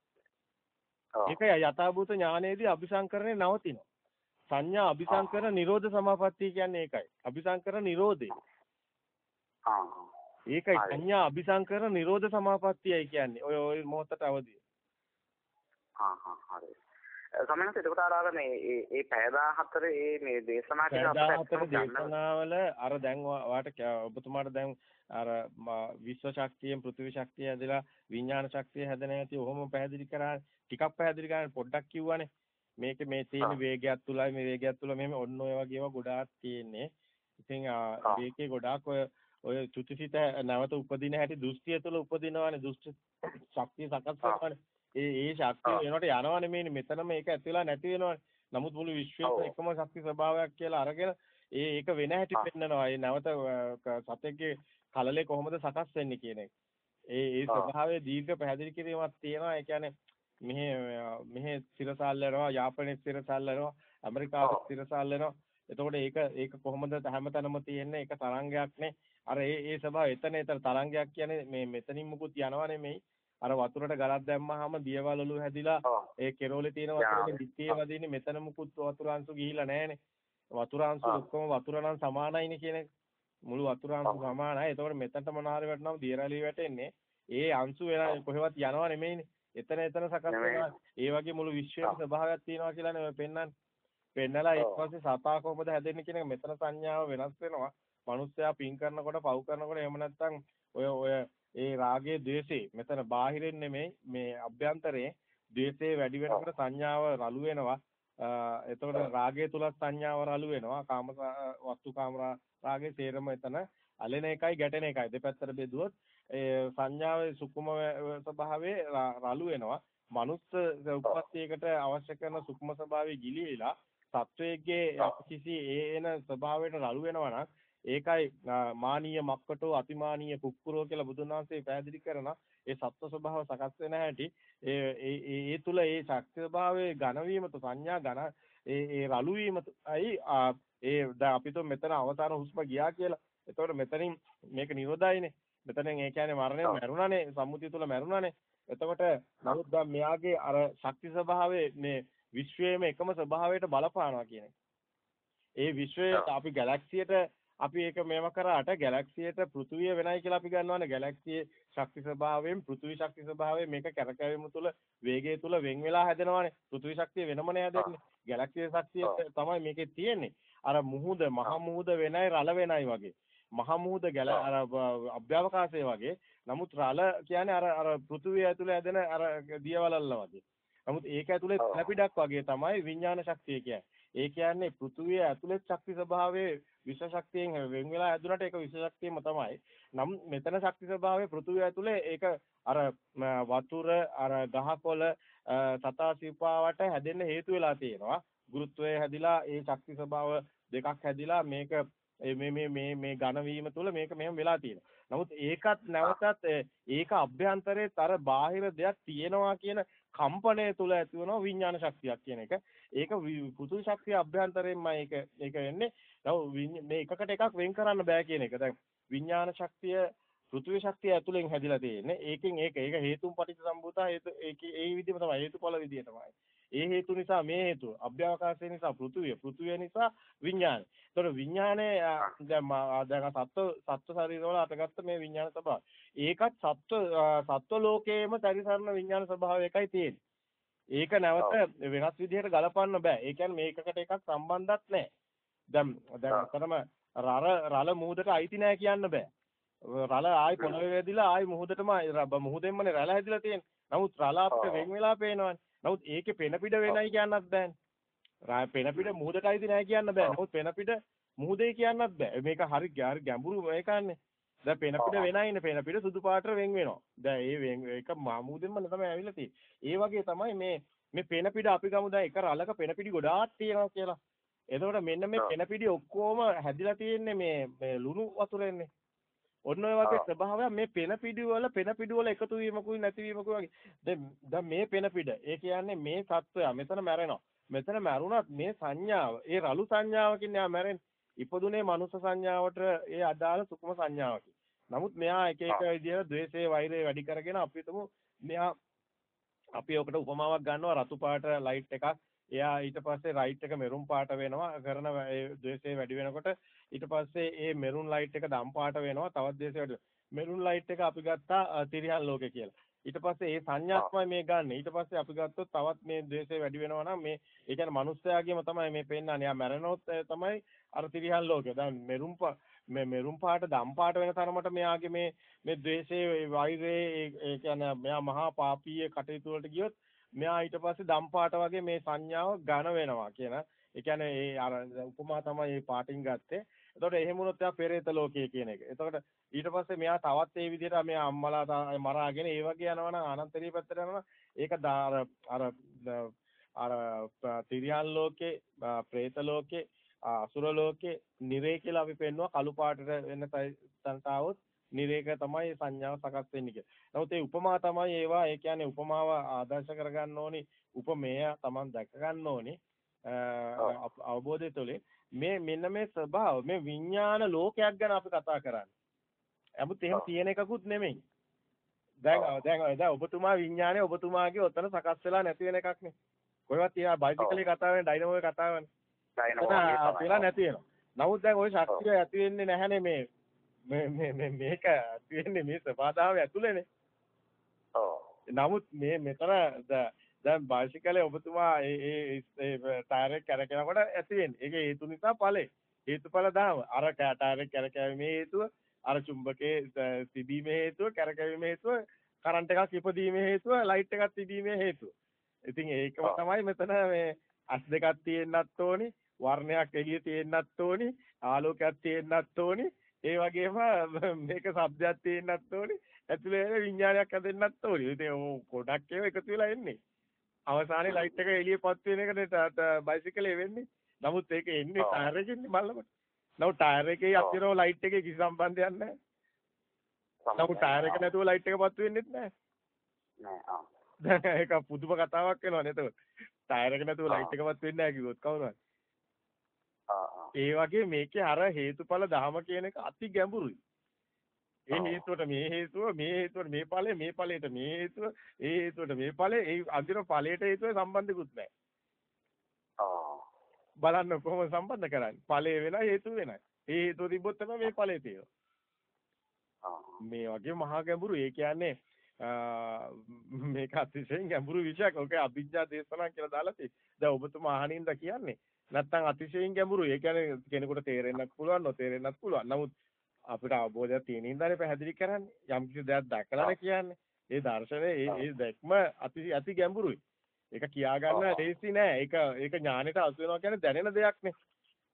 ඒකයි යථාභූත ඥානයේදී අபிසංකරණේ නවතිනවා. සංඥා අபிසංකරණ නිරෝධ සමාපත්තිය කියන්නේ ඒකයි. අபிසංකරණ නිරෝධය. ඒකයි සංඥා අபிසංකරණ නිරෝධ සමාපත්තියයි කියන්නේ. ඔය ඔය මොහොතට අවදී. හා හා හරි. සමහරවිට එතකොට අර මේ ඒ පැය 14 ඒ මේ දේශනා ටික අපිට දේශනාවල අර දැන් වාට ඔබතුමාට දැන් අර විශ්ව ශක්තියෙන් පෘථිවි ශක්තිය ඇදලා විඥාන ශක්තිය හැදෙන ඇති ඔහොම පැහැදිලි කරා ටිකක් පැහැදිලි කරා පොඩ්ඩක් කිව්වනේ. මේක මේ තියෙන වේගයක් තුලයි මේ වේගයක් තුල මෙහෙම ඔන්න ඔය වගේ ඒවා ගොඩාක් තියෙන්නේ. ඉතින් ඒකේ ගොඩාක් ඔය ඔය චුතිසිත නැවත උපදින හැටි දෘෂ්ටිය තුළ උපදිනවානේ දෘෂ්ටි ශක්තිය සකස් කරනවානේ ඒ ඒ ශක්තිය වෙනකොට යනවනේ මේ මෙතනම ඒක ඇති වෙලා නැති වෙනවනේ. නමුත් මුළු විශ්වයේම එකම ශක්ති ස්වභාවයක් කියලා අරගෙන ඒ ඒක වෙන හැටි පෙන්නනවා. ඒ නැවත සතෙක්ගේ කලලේ කොහොමද සකස් වෙන්නේ කියන එක. ඒ ඒ ස්වභාවයේ දීර්ඝ පැහැදිලි කිරීමක් තියෙනවා. ඒ කියන්නේ මෙහෙ මෙහෙ සිරසල්ලනවා යාපනයේ සිරසල්ලනවා ඇමරිකාවේ සිරසල්ලනවා එතකොට ඒක ඒක කොහොමද හැමතැනම තියෙන්නේ? ඒක තරංගයක්නේ අර ඒ ඒ ස්වභාවය එතන එතන තරංගයක් කියන්නේ මේ මෙතනින් මුකුත් යනවා නෙමෙයි. අර වතුරට ගලක් දැම්මහම දියවල ඔලු හැදිලා ඒ කෙරෝලේ තියෙන වතුරේ දිත්තේ වදින්නේ මෙතන මුකුත් වතුරාංශු ගිහිලා නැහනේ. වතුරාංශු ඔක්කොම වතුර නම් සමානයිනේ කියන. මුළු වතුරාංශු සමානයි. එතකොට මෙතනට මොනාරි වැටෙනවම දියරලිය වැටෙන්නේ. ඒ අංශු වෙන කොහෙවත් යනවා නෙමෙයිනේ. එතන එතන සකස් වෙනවා. ඒ වගේ මුළු විශ්වයේ ස්වභාවයක් තියෙනවා කියලානේ ඔය පෙන්වන්නේ. පෙන්නලා ඊට පස්සේ සතා කොහොමද හැදෙන්නේ කියන එක මෙතන සංඥාව වෙනස් වෙනවා. මිනිස්සයා පින් කරනකොට පව් කරනකොට එහෙම නැත්නම් ඔය ඔය ඒ රාගයේ ද්වේෂේ. මෙතන බාහිරින් නෙමෙයි මේ අභ්‍යන්තරයේ ද්වේෂේ වැඩි වෙනකොට සංඥාව රළු වෙනවා. එතකොට රාගය තුල සංඥාව රළු වෙනවා. කාම වස්තු කාම රාගයේ තේරම එතන අලෙන එකයි ගැටෙන එකයි. දෙපැත්තට බෙදුවොත් ඒ සංඥාවේ සුකුම ස්වභාවයේ රළු වෙනවා. මනුස්ස උප්පත්තියකට අවශ්‍ය කරන සුකුම ස්වභාවය ගිලිහිලා සත්වයේගේ කිසි ඒ එන ස්වභාවයට රළු වෙනවා නම් ඒකයි මානීය මක්කටෝ අතිමානීය කුක්කුරෝ කියලා බුදුන් වහන්සේ පැහැදිලි කරන ඒ සත්ව ස්වභාව සකස් වෙන හැටි ඒ ඒ ඒ තුල ඒ ශක්ති ස්වභාවයේ ඝන වීමත සංඥා ඝන ඒ ඒ රළු වීමයි ඒ දැන් අපි તો මෙතන අවසාන හුස්ම ගියා කියලා. එතකොට මෙතනින් මේක නිරෝධයිනේ. මෙතනෙන් ඒ කියන්නේ මරණය මරුණානේ සම්මුතිය තුල මරුණානේ. එතකොට නමුත් දැන් මෙයාගේ අර ශක්ති ස්වභාවයේ මේ විශ්වයේම එකම ස්වභාවයට බලපානවා කියන ඒ විශ්වයේ අපි ගැලැක්සියට අපි ඒක මේව කරාට ගැලැක්සියට පෘථුවිය වෙනයි කියලා අපි ගන්නවානේ. ගැලැක්සියේ ශක්ති ස්වභාවයෙන් පෘථුවි ශක්ති ස්වභාවයෙන් මේක කැරකැවීම තුළ වේගය තුළ වෙන් වෙලා හැදෙනවානේ. පෘථුවි ශක්තිය වෙනමනේ හැදෙන්නේ. ගැලැක්සියේ ශක්තිය තමයි මේකේ තියෙන්නේ. අර මුහුද මහ මුහුද වෙනයි රළ වෙනයි වගේ. මහ මුහුද ගැල අර අභ්‍යවකාශය වගේ. නමුත් රළ කියන්නේ අර අර පෘථුවිය ඇතුලේ හැදෙන අර දියවලල්ල වගේ. නමුත් ඒක ඇතුලේ පැලපිඩක් වගේ තමයි විඥාන ශක්තිය කියන්නේ ඒ කියන්නේ පෘථුවිය ඇතුලේ ශක්ති ස්වභාවයේ විශ්ව ශක්තියෙන් වෙන් වෙලා ඇදුනට ඒක විශ්ව ශක්තියම තමයි. නම් මෙතන ශක්ති ස්වභාවයේ පෘථුවිය ඇතුලේ ඒක අර වතුර අර ගහකොළ සතා සිපාවට හැදෙන්න හේතු වෙලා තියෙනවා. ගුරුත්වය හැදිලා ඒ ශක්ති ස්වභාව දෙකක් හැදිලා මේක මේ මේ මේ මේ ඝන වීම තුළ මේක මෙහෙම වෙලා තියෙනවා. නමුත් ඒකත් නැවතත් ඒක අභ්‍යන්තරයේ තර බාහිර දෙයක් තියෙනවා කියන කම්පණය තුළ ඇති වෙනවා විඥාන ශක්තියක් කියන එක. ඒක පුතු ශක්තිය අභ්‍යන්තරයෙන්මයි ඒක ඒක වෙන්නේ. නමුත් මේ එකකට එකක් වෙන් කරන්න බෑ කියන එක. දැන් විඥාන ශක්තිය පෘථිවි ශක්තිය ඇතුලෙන් හැදිලා තියෙන්නේ. ඒකෙන් ඒක ඒක හේතුන් පටිච්ච සම්භූතා හේතු ඒකේ ඒ විදිහම තමයි හේතුඵල විදිය තමයි. ඒ හේතු නිසා මේ හේතුව. අභ්‍යවකාශය නිසා පෘථිවිය. පෘථිවිය නිසා විඥානය. ඒතකොට විඥානේ දැන් දැන් සත්ව සත්ව ශරීරවල අටගත්ත මේ විඥාන ස්වභාවය. ඒකත් සත්ව සත්ව ලෝකයේම පරිසරණ විඥාන ස්වභාවය එකයි තියෙන්නේ. ඒක නැවත වෙනස් විදිහකට ගලපන්න බෑ. ඒ කියන්නේ මේකකට එකක් සම්බන්ධයක් නැහැ. දැන් දැන් අතරම රර රල මුහුදට අයිති නැහැ කියන්න බෑ. රල ආයි පොළවේ වැදිලා ආයි මුහුදටම මුහුදෙන්මනේ රල හැදිලා තියෙන්නේ. නමුත් රල අපිට වෙන් වෙලා පේනවනේ. නමුත් ඒකේ පෙන පිට වෙනයි කියන්නත් බෑනේ. රාය පෙන පිට මුහුදට අයිති නැහැ කියන්න බෑ. නමුත් පෙන පිට මුහුදේ කියන්නත් බෑ. මේක හරි ගැඹුරු මේකන්නේ. දැන් පෙන පිට වෙනයිනේ පෙන පිට සුදු පාටට වෙන් වෙනවා. දැන් ඒ වෙන් ඒක මාමුදෙන්ම තමයි ඇවිල්ලා තියෙන්නේ. ඒ වගේ තමයි මේ මේ පෙන පිට අපි ගමු දැන් එක රලක පෙන පිටි ගොඩාක් තියෙනවා කියලා. එතකොට මෙන්න මේ පෙන පිටි ඔක්කොම හැදිලා තියෙන්නේ මේ මේ ලුණු වතුරෙන්නේ. ඔන්න ඔය වගේ ස්වභාවයක් මේ පෙන පිඩි වල පෙන පිඩි වල එකතු වීමකුයි නැතිවීමකුයි වගේ. දැන් දැන් මේ පෙන පිඩ ඒ කියන්නේ මේ සත්වයා මෙතන මැරෙනවා. මෙතන මැරුණත් මේ සංඥාව ඒ රළු සංඥාවකින් එයා මැරෙන්නේ. ඉපදුනේ මනුස්ස සංඥාවට ඒ අදාළ සුකුම සංඥාවකින්. නමුත් මෙයා එක එක විදිහට ද්වේෂයේ වෛරය වැඩි කරගෙන අපි හිතමු මෙයා අපි ඔකට උපමාවක් ගන්නවා රතු පාට ලයිට් එකක්. එයා ඊට පස්සේ රයිට් එක මෙරුම් පාට වෙනවා කරන ද්වේෂය වැඩි වෙනකොට ඊට පස්සේ ඒ මෙරුන් ලයිට් එක දම් පාට වෙනවා තවත් ද්වේෂය වැඩි මෙරුන් ලයිට් එක අපි ගත්තා තිරියන් ලෝකේ කියලා. ඊට පස්සේ ඒ සංඥාත්මයි මේ ගන්න. ඊට පස්සේ අපි ගත්තොත් තවත් මේ ද්වේෂය වැඩි වෙනවා නම් මේ ඒ කියන්නේ මිනිස්යාගේම තමයි මේ පෙන්නන්නේ. යා මැරෙනොත් තමයි අර තිරියන් ලෝකේ. දැන් මෙරුම් මේ මෙරුම් පාට දම් පාට වෙන තරමට මෙයාගේ මේ මේ ද්වේෂයේ වෛරයේ ඒ කියන්නේ මෙයා මහා පාපීය කටයුතු වලට ගියොත් මෙයා ඊට පස්සේ දම්පාට වගේ මේ සංඥාව ඝන වෙනවා කියන. ඒ කියන්නේ ඒ අර උපමා තමයි මේ පාටින් ගත්තේ. එතකොට එහෙම වුණොත් එයා පෙරේත ලෝකයේ කියන එක. එතකොට ඊට පස්සේ මෙයා තවත් ඒ විදිහට මෙයා අම්මලා මරාගෙන ඒ වගේ යනවා නම් අනන්තරිය පැත්තට යනවා ඒක අර අර අර තිරියන් ලෝකේ, പ്രേත ලෝකේ, අසුර ලෝකේ, නිරේ කියලා අපි පෙන්නවා කළු පාටට වෙන තැනට આવොත් නිරේක තමයි සංඥාව සකස් වෙන්නේ කියලා. නමුත් ඒ උපමා තමයි ඒවා ඒ කියන්නේ උපමාව ආදර්ශ කරගන්න ඕනි. උපමේය Taman දැක ගන්න ඕනි. අවබෝධය තුළින් මේ මෙන්න මේ ස්වභාව මේ විඥාන ලෝකයක් ගැන අපි කතා කරන්නේ. නමුත් එහෙම තියෙන එකකුත් නෙමෙයි. දැන් දැන් දැන් ඔබතුමා විඥානේ ඔබතුමාගේ ඔතන සකස් වෙලා නැති වෙන එකක් නේ. කොහෙවත් තියා බයිසිකලේ කතා වෙන ඩයිනමෝේ ඩයිනමෝ කියලා නැති වෙනවා. නමුත් දැන් ওই ශක්තිය ඇති වෙන්නේ නැහැනේ මේ මේ මේ මේක තියෙන්නේ මේ සපාදාව ඇතුළේනේ. ඔව්. නමුත් මේ මෙතන දැන් බයිසිකලේ ඔබතුමා ඒ ඒ ටයර් එක කැරකෙනකොට ඇති වෙන්නේ. ඒක හේතු නිසා ඵලෙ. හේතුඵල දාම. අර ටයර් එක කැරකැවීමේ හේතුව, අර චුම්බකයේ තිබීමේ හේතුව, කැරකැවීමේ හේතුව, කරන්ට් එකක් ඉපදීමේ හේතුව, ලයිට් එකක් තිබීමේ හේතුව. ඉතින් ඒකම තමයි මෙතන මේ අස් දෙකක් තියෙන්නත් ඕනි, වර්ණයක් එළිය තියෙන්නත් ඕනි, ආලෝකයක් තියෙන්නත් ඕනි. ඒ වගේම මේක શબ્දයක් තියෙන්නත් ඕනේ. ඇතුලේ විඥානයක් හදෙන්නත් ඕනේ. ඉතින් ගොඩක් ඒවා එකතු වෙලා එන්නේ. අවසානයේ ලයිට් එක එළියපත් වෙන එකනේ බයිසිකලේ වෙන්නේ. නමුත් ඒක එන්නේ ටයර් එකකින් බලන්න. නමුත් ටයර් එකේ අතිරෝ ලයිට් එකේ කිසි සම්බන්ධයක් නැහැ. නමුත් ටයර් එක නැතුව ලයිට් එක පත් වෙන්නේ නැහැ. නෑ ඒක පුදුම කතාවක් වෙනවා නේද? ටයර් එක නැතුව ලයිට් එක පත් වෙන්නේ නැහැ කිව්වොත් කවුරුහරි. ඒ වගේ මේකේ අර හේතුඵල ධම කියන එක අති ගැඹුරුයි. ඒ හේතුවට මේ හේතුව මේ හේතුවට මේ ඵලය මේ ඵලයට මේ හේතුව ඒ හේතුවට මේ ඵලය ඒ අදින ඵලයට හේතුව සම්බන්ධිකුත් නැහැ. බලන්න කොහොමද සම්බන්ධ කරන්නේ? ඵලය වෙනයි හේතුව වෙනයි. ඒ හේතුව තිබ්බොත් තමයි මේ ඵලය තියෙනවා. මේ වගේ මහා ගැඹුරු ඒ කියන්නේ මේක අතිශයින් ගැඹුරු විෂයක්. ඔක අභිජ්ජා දේශනා කියලා දාලා තියෙන්නේ. දැන් ඔබතුමා අහනින්ද කියන්නේ නැත්තම් අතිශයින් ගැඹුරුයි. ඒ කියන්නේ කෙනෙකුට තේරෙන්නත් පුළුවන්, නොතේරෙන්නත් පුළුවන්. නමුත් අපිට අවබෝධයක් තියෙන ඉඳලානේ පැහැදිලි කරන්නේ. යම් කිසි දෙයක් දැකලානේ කියන්නේ. ඒ දර්ශනේ ඒ දැක්ම අති අති ගැඹුරුයි. ඒක කියා ගන්න ලේසි නෑ. ඒක ඒක ඥානෙට අසු වෙනවා කියන්නේ දැනෙන දෙයක්නේ.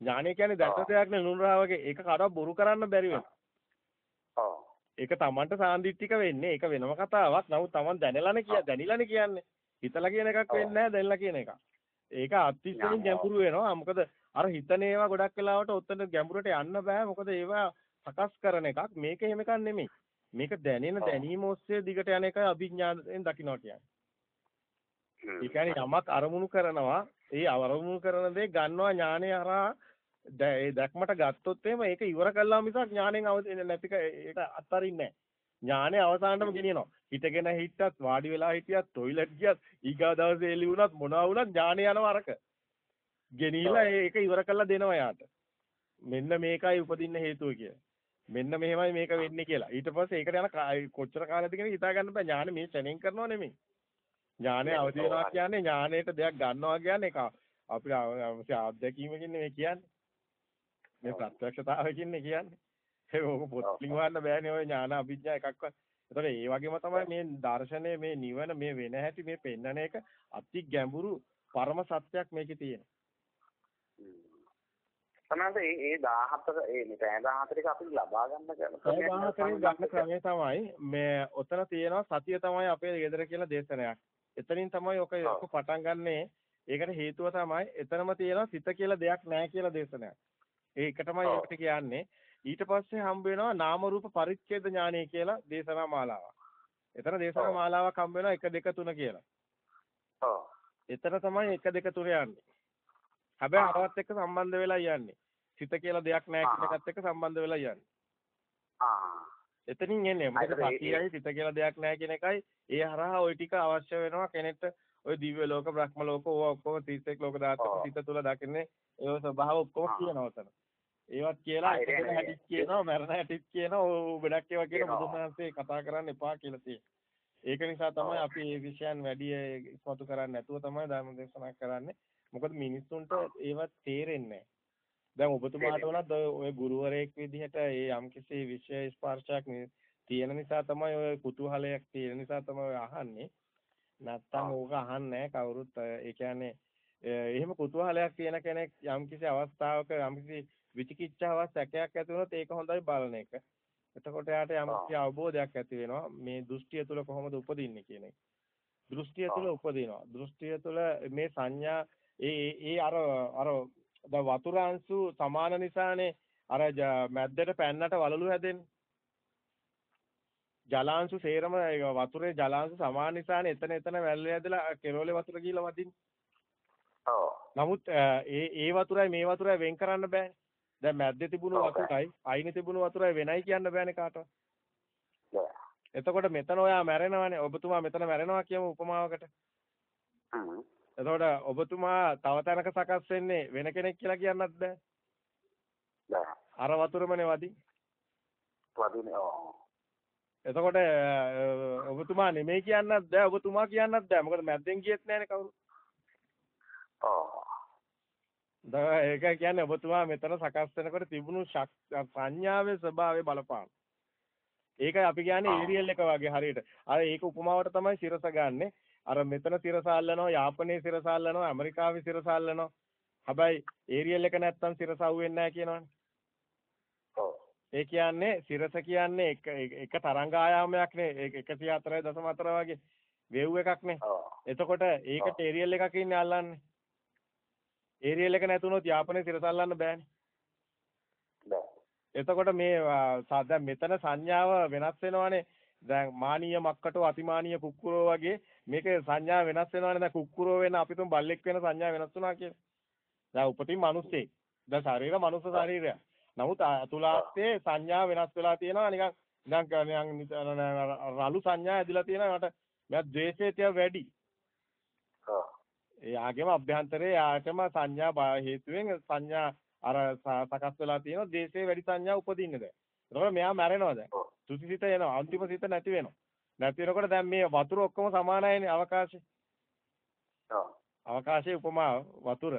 ඥානය කියන්නේ දැක්ක දෙයක්නේ නුනරා වගේ. ඒක කාටවත් බොරු කරන්න බැරි වෙනවා. ඒක Tamanට සාන්දිටික වෙන්නේ. ඒක වෙනම කතාවක්. නමුත් Taman දැනලානේ කිය දැනිලානේ කියන්නේ. හිතලා කියන එකක් වෙන්නේ නැහැ දැනලා කියන එකක්. ඒක අතිශයින් ගැඹුරු වෙනවා. මොකද අර හිතන ඒවා ගොඩක් වෙලාවට ඔතන ගැඹුරට යන්න බෑ. මොකද ඒවා සකස් කරන එකක්. මේක එහෙම එකක් නෙමෙයි. මේක දැනෙන දැනීම ඔස්සේ දිගට යන එකයි අභිඥාණයෙන් දකින්නවා කියන්නේ. ඒ කියන්නේ යමක් අරමුණු කරනවා. ඒ අරමුණු කරන දේ ගන්නවා ඥානය හරහා ඒ දැක්මට ගත්තොත් එහෙම ඒක ඉවර කළා මිසක් ඥාණයෙන් නැති ඒක අත්හරින්නේ නැහැ. ඥානය අවසානටම ගෙනියනවා. හිටගෙන හිටත් වාඩි වෙලා හිටියත් টয়ලට් ගියත් ඊගා දවසේ එළි වුණත් මොනවා වුණත් ඥානය යනවා අරක. ගෙනිලා ඒක ඉවර කරලා දෙනවා යාට. මෙන්න මේකයි උපදින්න හේතුව කියලා. මෙන්න මෙහෙමයි මේක වෙන්නේ කියලා. ඊට පස්සේ ඒකට යන කොච්චර කාලෙද කියන හිතා ගන්න බෑ. ඥානෙ මේ ශරෙන් කරනව නෙමෙයි. ඥානෙ අවදි වෙනවා කියන්නේ ඥානෙට දෙයක් ගන්නවා කියන්නේ ඒක අපිට අවශ්‍ය අත්දැකීමකින් නෙමෙයි කියන්නේ. මේ ප්‍රත්‍යක්ෂතාවයකින් කියන්නේ. ඒක ඕක පොත්ලින් හොයන්න බෑනේ ඔය ඥාන අභිඥා එකක්වත්. ඒතකොට ඒ වගේම තමයි මේ දර්ශනය මේ නිවන මේ වෙන හැටි මේ පෙන්නන එක අති ගැඹුරු පරම සත්‍යයක් මේකේ තියෙනවා. සමහරවිට ඒ ඒ 17 ඒ මේ 14 එක අපි ලබා ගන්න ගන්න ගන්න ක්‍රමය තමයි මේ ඔතන තියෙනවා සතිය තමයි අපේ ගෙදර කියලා දේශනයක්. එතනින් තමයි ඔක ඔක පටන් ගන්නේ. ඒකට හේතුව තමයි එතනම තියෙනවා සිත කියලා දෙයක් නැහැ කියලා දේශනයක්. ඒකටමයි අපිට කියන්නේ. ඊට පස්සේ හම්බ වෙනවා නාම රූප පරිච්ඡේද ඥානය කියලා දේශනා මාලාවක්. එතන දේශනා මාලාවක් හම්බ වෙනවා 1 2 3 කියලා. ඔව්. එතන තමයි 1 2 3 යන්නේ. හැබැයි අරවත් එක්ක සම්බන්ධ වෙලා යන්නේ. සිත කියලා දෙයක් නැහැ කියන එකත් එක්ක සම්බන්ධ වෙලා යන්නේ. ආ. එතනින් එන්නේ. මොකද සතියයි සිත කියලා දෙයක් නැහැ කියන එකයි ඒ හරහා ওই ටික අවශ්‍ය වෙනවා කෙනෙක්ට ඔය දිව්‍ය ලෝක බ්‍රහ්ම ලෝක ඕවා ඔක්කොම 31 ලෝක ධාතු සිත තුල දකින්නේ ඒ ස්වභාව ඔක්කොම කියනවා තමයි. ඒවත් කියලා එකද හැටිත් කියනවා මරණ හැටිත් කියනවා ඕ ගොඩක් ඒවා කියන බුදුන් වහන්සේ කතා කරන්න එපා කියලා තියෙනවා. ඒක නිසා තමයි අපි මේ විෂයන් වැඩි ඉස්මතු කරන්නේ නැතුව තමයි ධර්ම දේශනා කරන්නේ. මොකද මිනිස්සුන්ට ඒවත් තේරෙන්නේ දැන් ඔබතුමාට උනත් ඔය ගුරුවරයෙක් විදිහට ඒ යම්කිසි විෂය ස්පර්ශයක් තියෙන නිසා තමයි ඔය කුතුහලයක් තියෙන නිසා තමයි ඔය අහන්නේ. නැත්තම් ඕක අහන්නේ කවුරුත් ඒ කියන්නේ එහෙම කුතුහලයක් තියෙන කෙනෙක් යම්කිසි අවස්ථාවක යම්කිසි විචිකිච්ඡාවක් සැකයක් ඇති වුණොත් ඒක හොඳයි බලන එක. එතකොට යාට යම්කිසි අවබෝධයක් ඇති වෙනවා මේ දෘෂ්ටිය තුළ කොහොමද උපදින්නේ කියන එක. දෘෂ්ටිය තුළ උපදිනවා. දෘෂ්ටිය තුළ මේ සංඥා ඒ ඒ අර අර ද වතුරාංශු සමාන නිසානේ අර මැද්දට පැන්නට වලලු හැදෙන්නේ. ජලාංශු සේරම වතුරේ ජලාංශු සමාන නිසානේ එතන එතන වැල්ලේ ඇදලා කෙරෝලේ වතුර කියලා වදින්නේ. ඔව්. නමුත් ඒ ඒ වතුරයි මේ වතුරයි වෙන් කරන්න බෑ. දැන් මැද්දේ තිබුණු වතුරයි අයිනේ තිබුණු වතුරයි වෙනයි කියන්න බෑනේ කාටවත්. එතකොට මෙතන ඔයා මැරෙනවානේ. ඔබතුමා මෙතන මැරෙනවා කියමු උපමාවකට. එතකොට ඔබතුමා තව තැනක සකස් වෙන්නේ වෙන කෙනෙක් කියලා කියන්නත් බෑ. අර වතුරමනේ වදින්. වදිනේ ඔව්. එතකොට ඔබතුමා නෙමෙයි කියන්නත් බෑ ඔබතුමා කියන්නත් බෑ. මොකද මැද්දෙන් ගියෙත් නෑනේ කවුරු. ඔව්. ඒක කියන්නේ ඔබතුමා මෙතන සකස් වෙනකොට තිබුණු සංඥාවේ ස්වභාවය බලපාන. ඒකයි අපි කියන්නේ ඒරියල් එක වගේ හරියට. අර ඒක උපමාවට තමයි සිරස ගන්නෙ. අර මෙතන සිරස අල්ලනවා, යාපනයේ සිරස අල්ලනවා, ඇමරිකාවේ සිරස අල්ලනවා. හැබැයි ඒරියල් එක නැත්තම් සිරස අහුවෙන්නේ නැහැ කියනවනේ. ඒ කියන්නේ සිරස කියන්නේ එක එක තරංග ආයාමයක් නේ. ඒක 104.4 වගේ වේව් එකක් නේ. එතකොට ඒකට ඒරියල් එකක් ඉන්නේ අල්ලන්නේ. ඒරියල් එක නැතුනොත් යාපනයේ සිරසල්ලන්න බෑනේ. එතකොට මේ දැන් මෙතන සංඥාව වෙනස් වෙනවානේ. දැන් මානීය මක්කටෝ අතිමානීය කුක්කුරෝ වගේ මේක සංඥා වෙනස් වෙනවානේ. දැන් කුක්කුරෝ වෙන අපි තුන් බල්ලෙක් වෙන සංඥා වෙනස් වුණා කියලා. දැන් උපතින් මිනිස්සෙක්. දැන් ශරීර මනුස්ස ශරීරයක්. නමුත් අතුලාස්තේ සංඥා වෙනස් වෙලා තියෙනවා නිකන් නිකන් රළු සංඥා ඇදිලා තියෙනවා මට මෙයා ද්වේෂය වැඩි. එයාගේම අභ්‍යන්තරේ යාටම සංඥා හේතුවෙන් සංඥා අර සකස් වෙලා තියෙනවා දේශේ වැඩි සංඥා උපදින්නේ දැන්. එතකොට මෙයා මැරෙනවා දැන්. තුසිසිත එනවා අන්තිම සිත නැති වෙනවා. නැති වෙනකොට දැන් මේ වතුර ඔක්කොම සමානයිනේ අවකාශේ. අවකාශයේ උපමා වතුර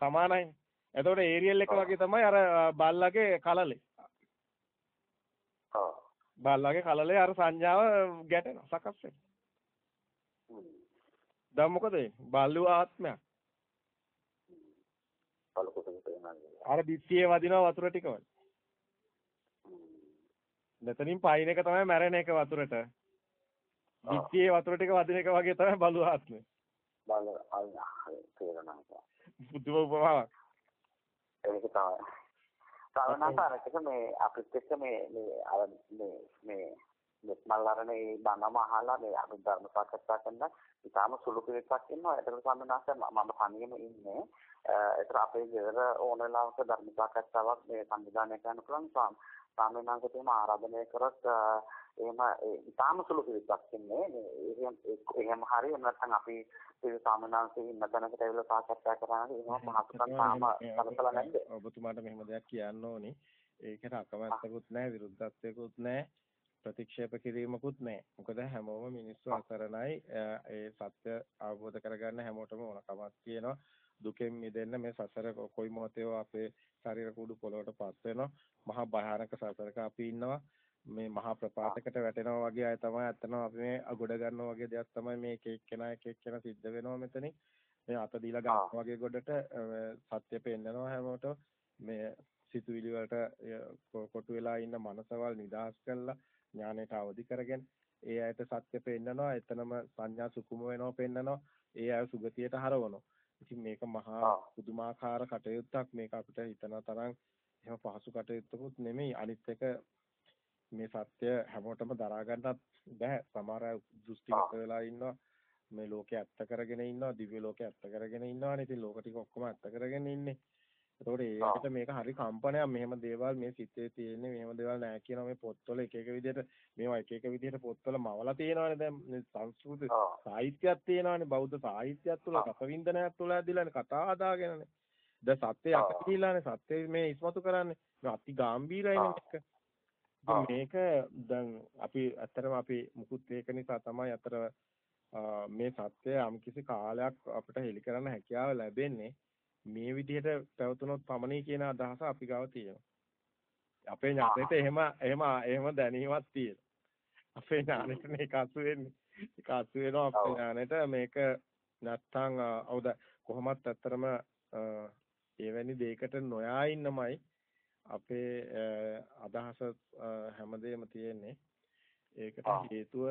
සමානයිනේ. එතකොට ඒරියල් එක වගේ තමයි අර බල්ලගේ කලලේ. බල්ලගේ කලලේ අර සංඥාව ගැටෙනවා සකස් වෙනවා. දැන් මොකද බල්ලු ආත්මයක්. අර බිත්තියේ වදිනවා වතුර ටික වගේ. මෙතනින් පයින් එක තමයි මැරෙන එක වතුරට. බිත්තියේ වතුර ටික වදින එක වගේ තමයි බලු ආත්මය. බල අයියා තේරෙනවා. බුදුම උපමාවක්. ඒක තමයි. අර මේ එක්ක මේ මේ අර මේ මේ මෙත්මල්ලාරණ ඒ බණම අහලා මේ අපි ධර්ම සාකච්ඡා කරන ඉතාලම සුළු පිරිසක් ඉන්නවා. ඒතර සම්මනාස මම තනියම ඉන්නේ. ඒතර අපේ ගෙදර ඕන වෙලාවක ධර්ම සාකච්ඡාවක් මේ සංවිධානය කරන්න පුළුවන්. සාමනාංශතේම ආරාධනය කරත් එහෙම ඉතාම සුළු පිළිපැක් ඉන්නේ එහෙම එහෙම හරි එහෙම නැත්නම් අපි සාමනාංශයේ ඉන්න තැනකට ඇවිල්ලා සාකච්ඡා කරනවා එහෙම පහසුකම් තාම කලකලා නැද්ද ඔබතුමාට මෙහෙම දෙයක් කියන්න ඕනේ ඒකට අකමැත්තකුත් නැහැ විරුද්ධත්වයකුත් නැහැ ප්‍රතික්ෂේප කිරීමකුත් නැහැ. මොකද හැමෝම මිනිස්සු අසරණයි. ඒ සත්‍ය අවබෝධ කරගන්න හැමෝටම ඕනකමක් තියෙනවා. දුකෙන් මිදෙන්න මේ සසර කොයි මොහොතේ අපේ ශරීර කුඩු පොළොවට පස් වෙනවා. මහා භයානක සසරක අපි ඉන්නවා. මේ මහා ප්‍රපාතයකට වැටෙනවා වගේ අය තමයි අතන අපි මේ අගොඩ ගන්නවා වගේ දෙයක් තමයි මේ එක එක්කෙනා එක එක්කෙනා සිද්ධ වෙනවා මෙතනින්. මේ අත දීලා ගන්නවා වගේ ගොඩට සත්‍ය පෙන්නනවා හැමෝටම මේ සිතුවිලි වලට කොටු වෙලා ඉන්න මනසවල් නිදහස් කරලා ඥාණයට අවදි කරගෙන ඒ අයට සත්‍ය පෙන්නනවා එතනම සංඥා සුකුම වෙනවා පෙන්නනවා ඒ අය සුගතියට හරවනවා. ඉතින් මේක මහා පුදුමාකාර කටයුත්තක්. මේක අපිට හිතන තරම් එහෙම පහසු කටයුත්තකුත් නෙමෙයි. අනිත් එක මේ සත්‍ය හැමෝටම දරා ගන්නත් බෑ. සමහර අය දෘෂ්ටිගත වෙලා ඉන්නවා. මේ ලෝකේ ඇත්ත කරගෙන ඉන්නවා දිව්‍ය ලෝකේ ඇත්ත කරගෙන ඉන්නවානේ ඉතින් ලෝක ටික ඔක්කොම ඇත්ත කරගෙන ඉන්නේ එතකොට ඒකට මේක හරි කම්පනයක්. මෙහෙම දේවල් මේ සිතේ තියෙන්නේ මෙහෙම දේවල් නෑ කියන මේ පොත්වල එක එක විදිහට මේවා එක එක විදිහට පොත්වල මවලා තියෙනවානේ. දැන් සංස්කෘත සාහිත්‍යයක් තියෙනවානේ. බෞද්ධ සාහිත්‍යයක් තුළ රසවින්දනයක් තුළ ඇදිලානේ කතා හදාගෙනනේ. දැන් සත්‍ය අකීලානේ සත්‍ය මේ ඉස්මතු කරන්නේ. මේ අති ගැඹීරයිනේ මේක. මේක දැන් අපි ඇත්තටම අපි මුකුත් ඒක නිසා තමයි අතර මේ සත්‍ය යම් කිසි කාලයක් අපිට හෙලි කරන්න හැකියාව ලැබෙන්නේ මේ විදිහට පැවතුනොත් පමණයි කියන අදහස අපි ගාව තියෙනවා. අපේ ඥානෙට එහෙම එහෙම එහෙම දැනීමක් තියෙනවා. අපේ ඥානෙට මේක අසු වෙන්නේ. ඒක අසු වෙනවා අපේ ඥානෙට මේක නැත්තම් අවුද කොහොමත් ඇත්තරම එවැනි දෙයකට නොයා ඉන්නමයි අපේ අදහස හැමදේම තියෙන්නේ. ඒකට හේතුව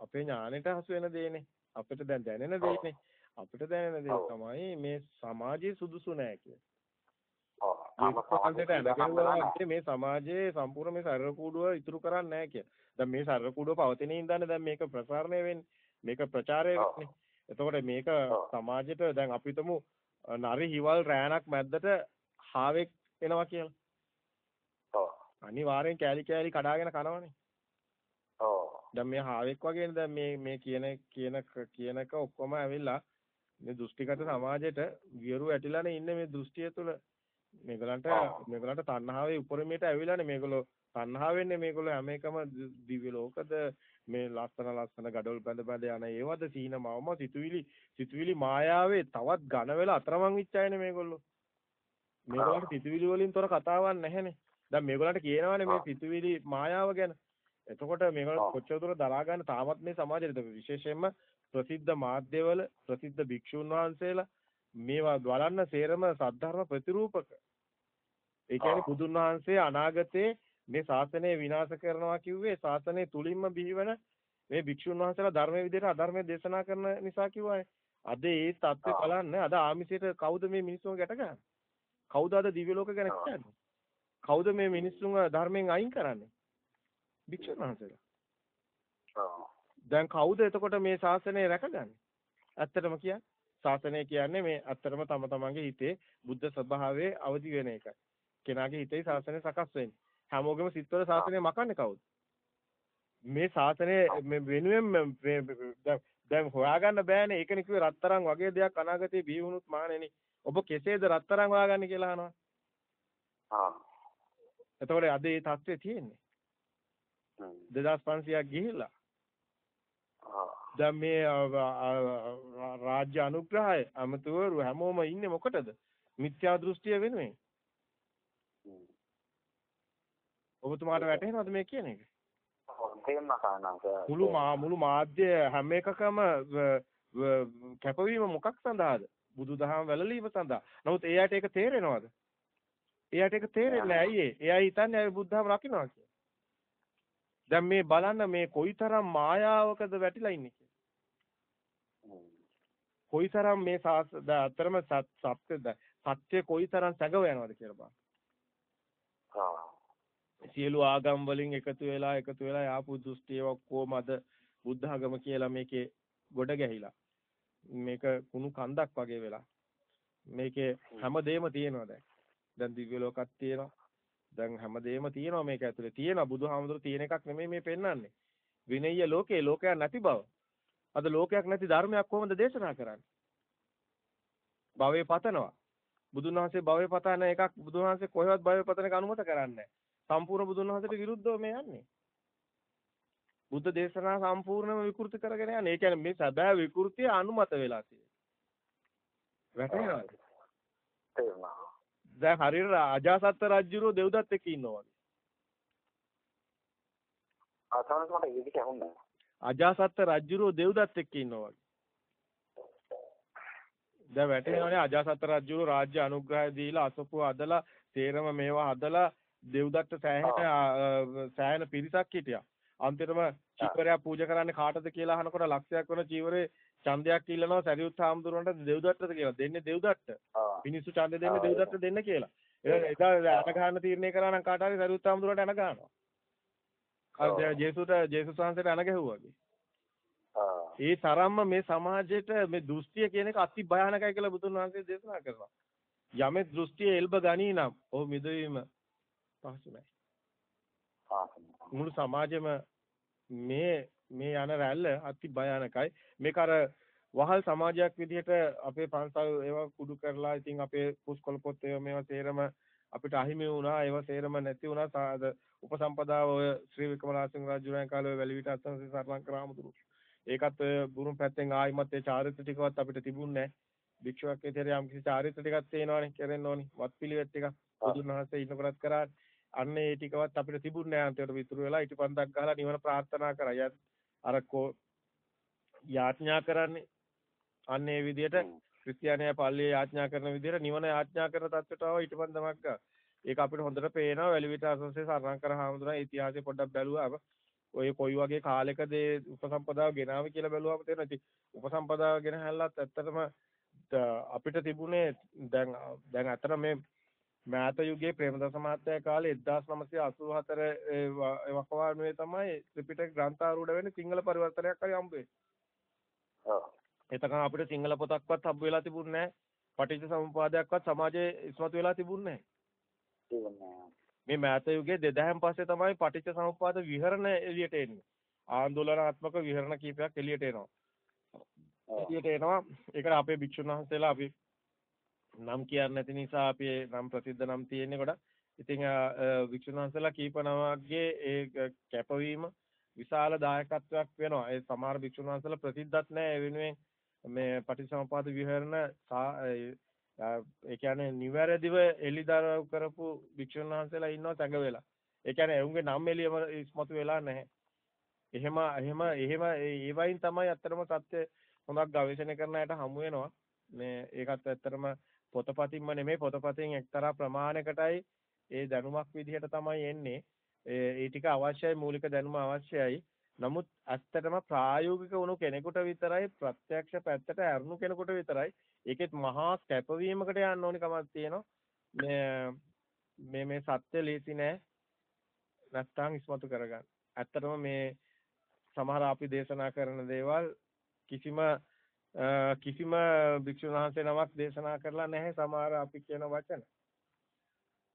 අපේ ඥානෙට හසු වෙන දේනේ. අපිට දැන් දැනෙන දේනේ. අපිට දැනෙන දේ තමයි මේ සමාජයේ සුදුසු නෑ කියන්නේ. මේ සමාජයේ සම්පූර්ණ මේ සරල කූඩුව ඉතුරු කරන්නේ නැහැ කිය. දැන් මේ සරල කූඩුව පවතින ඉඳන් දැන් මේක ප්‍රසාරණය වෙන්නේ. මේක ප්‍රචාරය වෙන්නේ. එතකොට මේක සමාජයට දැන් අපි හිතමු නරි හිවල් රෑනක් මැද්දට හාවෙක් එනවා කියලා. ඔව්. අනිවාර්යෙන් කෑලි කෑලි කඩාගෙන කනවනේ. ඔව්. දැන් මේ හාවෙක් වගේනේ දැන් මේ මේ කියන කියන කියනක ඔක්කොම ඇවිල්ලා මේ දෘෂ්ටිගත සමාජයට වියරු ඇටිලානේ ඉන්නේ මේ දෘෂ්ටිය තුළ. මේගලන්ට මේගලන්ට තණ්හාවේ උපරිමයට ඇවිලානේ මේගොල්ලෝ. තණ්හා වෙන්නේ මේගොල්ලෝ හැම එකම දිව්‍ය ලෝකද? මේ ලස්සන ලස්සන gadol බඳ බඳ යන ඒවද? සීන මවම සිතුවිලි සිතුවිලි මායාවේ තවත් ඝන වෙලා අතරමං විච් අයනේ මේගොල්ලෝ. මේගොල්ලන්ට සිතුවිලි වලින් තොර කතාවක් නැහැනේ. දැන් මේගොල්ලන්ට කියනවානේ මේ සිතුවිලි මායාව ගැන. එතකොට මේගොල්ලෝ කොච්චර දුර දරා ගන්න තාමත් මේ සමාජයේ විශේෂයෙන්ම ප්‍රසිද්ධ මාධ්‍යවල ප්‍රසිද්ධ භික්ෂුන් වහන්සේලා මේවා බලන්න සේරම සද්ධර්ම ප්‍රතිරූපක. ඒ කියන්නේ බුදුන් වහන්සේ අනාගතේ මේ ශාසනය විනාශ කරනවා කිව්වේ ශාසනය තුලින්ම බිහිවන මේ භික්ෂුන් වහන්සේලා ධර්මයේ විදිහට අධර්මයේ දේශනා කරන නිසා කිව්වානේ. අද ඒ தත්ත්වය බලන්න අද ආමිසයට කවුද මේ මිනිස්සුන් ගැට ගන්නේ? කවුද අද දිව්‍ය ලෝක ගැන කියන්නේ? කවුද මේ මිනිස්සුන්ව ධර්මයෙන් අයින් කරන්නේ? භික්ෂුන් වහන්සේලා. දැන් කවුද එතකොට මේ ශාසනය රැකගන්නේ? ඇත්තටම කියන්නේ ශාසනය කියන්නේ මේ ඇත්තටම තම තමන්ගේ හිතේ බුද්ධ ස්වභාවයේ අවදි වෙන එකයි. කෙනාගේ හිතේ ශාසනය සකස් වෙන්නේ. හැමෝගෙම සිත්වල ශාසනය මකන්නේ කවුද? මේ ශාසනය වෙනුවෙන් දැන් හොයාගන්න බෑනේ. ඒකනේ කිව්වේ රත්තරන් වගේ දෙයක් අනාගතේ බිහි වුණොත් මානෙනේ. ඔබ කෙසේද රත්තරන් හොයාගන්නේ කියලා අහනවා. ආ. එතකොට අද මේ தත්ත්වය තියෙන්නේ. 2500ක් ගිහිල්ලා දැන් මේ රාජ්‍ය අනුග්‍රහය අමතවරු හැමෝම ඉන්නේ මොකටද? මිත්‍යා දෘෂ්ටිය වෙනුවෙන්. ඔබතුමාට වැටහෙනවද මේ කියන එක? මුළු මුළු මාධ්‍ය හැම එකකම කැපවීම මොකක් සඳහාද? බුදුදහම වැළලීම සඳහා. නමුත් එයාට ඒක තේරෙනවද? එයාට ඒක තේරෙන්නේ නැහැ. ඇයි ඒ? එයා හිතන්නේ ආයි බුදුදහම රකින්නවා කියලා. දැන් මේ බලන්න මේ කොයිතරම් මායාවකද වැටිලා ඉන්නේ කොයිතරම් මේ අතරම සත්‍යද සත්‍ය කොයිතරම් සැගව යනවද කියලා බලන්න. සියලු ආගම් වලින් එකතු වෙලා එකතු වෙලා යාපු දෘෂ්ටිය ඔක්කොම අද බුද්ධ ආගම කියලා මේකේ ගොඩ ගැහිලා. මේක කුණු කන්දක් වගේ වෙලා. මේකේ හැමදේම තියෙනවා දැන්. දැන් දිව්‍ය ලෝකයක් තියෙනවා. දැන් හැමදේම තියෙනවා මේක ඇතුලේ. තියෙනවා බුදුහාමුදුරු තියෙන එකක් නෙමෙයි මේ පෙන්වන්නේ. විනය්‍ය ලෝකේ ලෝකයක් නැති බව. අද ලෝකයක් නැති ධර්මයක් කොහොමද දේශනා කරන්නේ? භවයේ පතනවා. බුදුන් වහන්සේ භවයේ පතන එකක් බුදුන් වහන්සේ කොහෙවත් භවයේ පතන එක අනුමත කරන්නේ නැහැ. සම්පූර්ණ බුදුන් වහන්සේට විරුද්ධව මේ යන්නේ. බුද්ධ දේශනා සම්පූර්ණයෙන්ම විකෘති කරගෙන යන්නේ. ඒ කියන්නේ මේ සැබෑ විකෘතිය අනුමත වෙලා තියෙන්නේ. වැටහෙනවද? තේරුණා. දැන් හරියට අජාසත් රජුරෝ දෙව්දත් එක්ක ඉන්නවා වගේ. ආසනස් මට ඒ විදිහට ඇහුන්නේ නැහැ. අජාසත් රජුරෝ දෙව්දත් එක්ක ඉන්නවා වගේ. දැන් වැටෙනවනේ අජාසත් රජුරෝ රාජ්‍ය අනුග්‍රහය දීලා අසපුව හදලා තේරම මේවා හදලා දෙව්දත්ට සෑහෙන සෑහෙන පිරිසක් හිටියා. අන්තිමටම චීවරයක් පූජා කරන්නේ කාටද කියලා අහනකොට ලක්ෂයක් වෙන චීවරේ ඡන්දයක් ඉල්ලනවා සරියුත් හාමුදුරන්ට දෙව්දත්තට කියලා. දෙන්නේ දෙව්දත්ට. මිනිස්සු ඡන්ද දෙන්නේ දෙව්දත්තට දෙන්න කියලා. එදා අන ගන්න තීරණය කරා නම් කාට හරි සරියුත් හාමුදුරන්ට අන ගන්නවා. අර ජේසුට ජේසුස් වහන්සේට අන ගැහුවා වගේ. ඒ තරම්ම මේ සමාජයට මේ දෘෂ්ටිය කියන එක අති භයානකයි කියලා බුදුන් වහන්සේ දේශනා කරනවා. යමෙක් දෘෂ්ටිය එල්බ ගනී නම් ඔහු මිදවීම පහසු නැහැ. මුළු සමාජෙම මේ මේ යන රැල්ල අති භයානකයි. මේක අර වහල් සමාජයක් විදිහට අපේ පන්සල් ඒවා කුඩු කරලා ඉතින් අපේ පුස්කොළ පොත් ඒවා මේවා තේරම අපිට අහිමි වුණා. ඒවා තේරම නැති වුණා. සාද උපසම්පදාව ඔය ශ්‍රී වික්‍රමනාසිංහ රජුණන් කාලේ වැලිවිට අත්සන්සේ සරලං කරාමතුරු ඒකත් ඔය බුරුම් පැත්තෙන් ආයිමත් ඒ චාරිත්‍ර ටිකවත් අපිට තිබුණේ නැහැ. භික්ෂුවක් විදිහට යම් කිසි චාරිත්‍ර ටිකක් තියෙනවනේ කරෙන්න ඕනි. වත් පිළිවෙත් ටිකක් බුදුන් වහන්සේ ඉන්නකොටත් කරා. අන්න ඒ ටිකවත් අපිට තිබුණේ නැහැ. අන්තිමට විතුරු වෙලා ඊටපන්දක් ගහලා නිවන ප්‍රාර්ථනා කරා. අර කෝ යාඥා කරන්නේ අන්න ඒ විදිහට ක්‍රිස්තියානියා පල්ලියේ යාඥා කරන විදිහට නිවන යාඥා කරන තත්ත්වයට ආව ඊටපන්දමක් ගා. ඒක අපිට හොඳට පේනවා වැලිවිට අසෝසේ සරණකර හාමුදුරන් ඉතිහාසය පොඩ්ඩක් බැලුවාම ඔය කොයි වගේ කාලයකද උපසම්පදාව ගෙනාවේ කියලා බැලුවාම තේරෙනවා. ඉතින් උපසම්පදාව ගෙන හැල්ලත් ඇත්තටම අපිට තිබුණේ දැන් දැන් අතර මේ මෑත යුගයේ ප්‍රේමදාස මහත්තයා කාලේ 1984 වකවානුවේ තමයි ත්‍රිපිටක ග්‍රන්ථාරූඪ වෙන්නේ සිංහල පරිවර්තනයක් හරි හම්බ වෙන්නේ. ඔව්. එතකන් අපිට සිංහල පොතක්වත් හම්බ වෙලා තිබුණේ නැහැ. පටිච්ච සමුපාදයක්වත් සමාජයේ ඉස්මතු වෙලා තිබුණේ නැහැ. මේ මෑත යුගයේ 2000න් පස්සේ තමයි පටිච්ච සමුපාද විහරණ එළියට එන්නේ. ආందోලනාත්මක විහරණ කීපයක් එළියට එනවා. එළියට එනවා. ඒකට අපේ භික්ෂුන් වහන්සේලා අපි නම් කියන්නේ නැති නිසා අපි නම් ප්‍රසිද්ධ නම් තියෙන්නේ කොට. ඉතින් වික්ෂුන් වහන්සේලා කීප නමක්ගේ ඒ කැපවීම විශාල දායකත්වයක් වෙනවා. ඒ සමහර වික්ෂුන් වහන්සේලා ප්‍රසිද්ධත් නැහැ. ඒ වෙනුවෙන් මේ පටිසමුපාද විහරණ ඒ කියන්නේ නිවැරදිව එලිදරව් කරපු වික්ෂුන් වහන්සේලා ඉන්නවා තැඟ වෙලා. ඒ කියන්නේ එවුන්ගේ නම් එළියම ඉස්මතු වෙලා නැහැ. එහෙම එහෙම එහෙම ඒ වයින් තමයි අත්‍තරම සත්‍ය හොඳක් ගවේෂණය කරන අයට හමු වෙනවා. මේ ඒකත් ඇත්තටම පොතපතින්ම නෙමෙයි පොතපතින් එක්තරා ප්‍රමාණයකටයි ඒ දැනුමක් විදිහට තමයි එන්නේ. ඒ ටික අවශ්‍යයි මූලික දැනුම අවශ්‍යයි. නමුත් ඇත්තටම ප්‍රායෝගික වුණු කෙනෙකුට විතරයි ප්‍රත්‍යක්ෂ පැත්තට අරුණු කෙනෙකුට විතරයි ඒකෙත් මහා කැපවීමකට යන්න ඕනි කමක් තියෙනවා. මේ මේ සත්‍ය ලීසි නෑ. නැත්තම් ඉස්මතු කරගන්න. ඇත්තටම මේ සමහර අපි දේශනා කරන දේවල් කිසිම කිසිම භික්ෂුන් වහන්සේ නමක් දේශනා කරලා නැහැ සමහර අපි කියන වචන.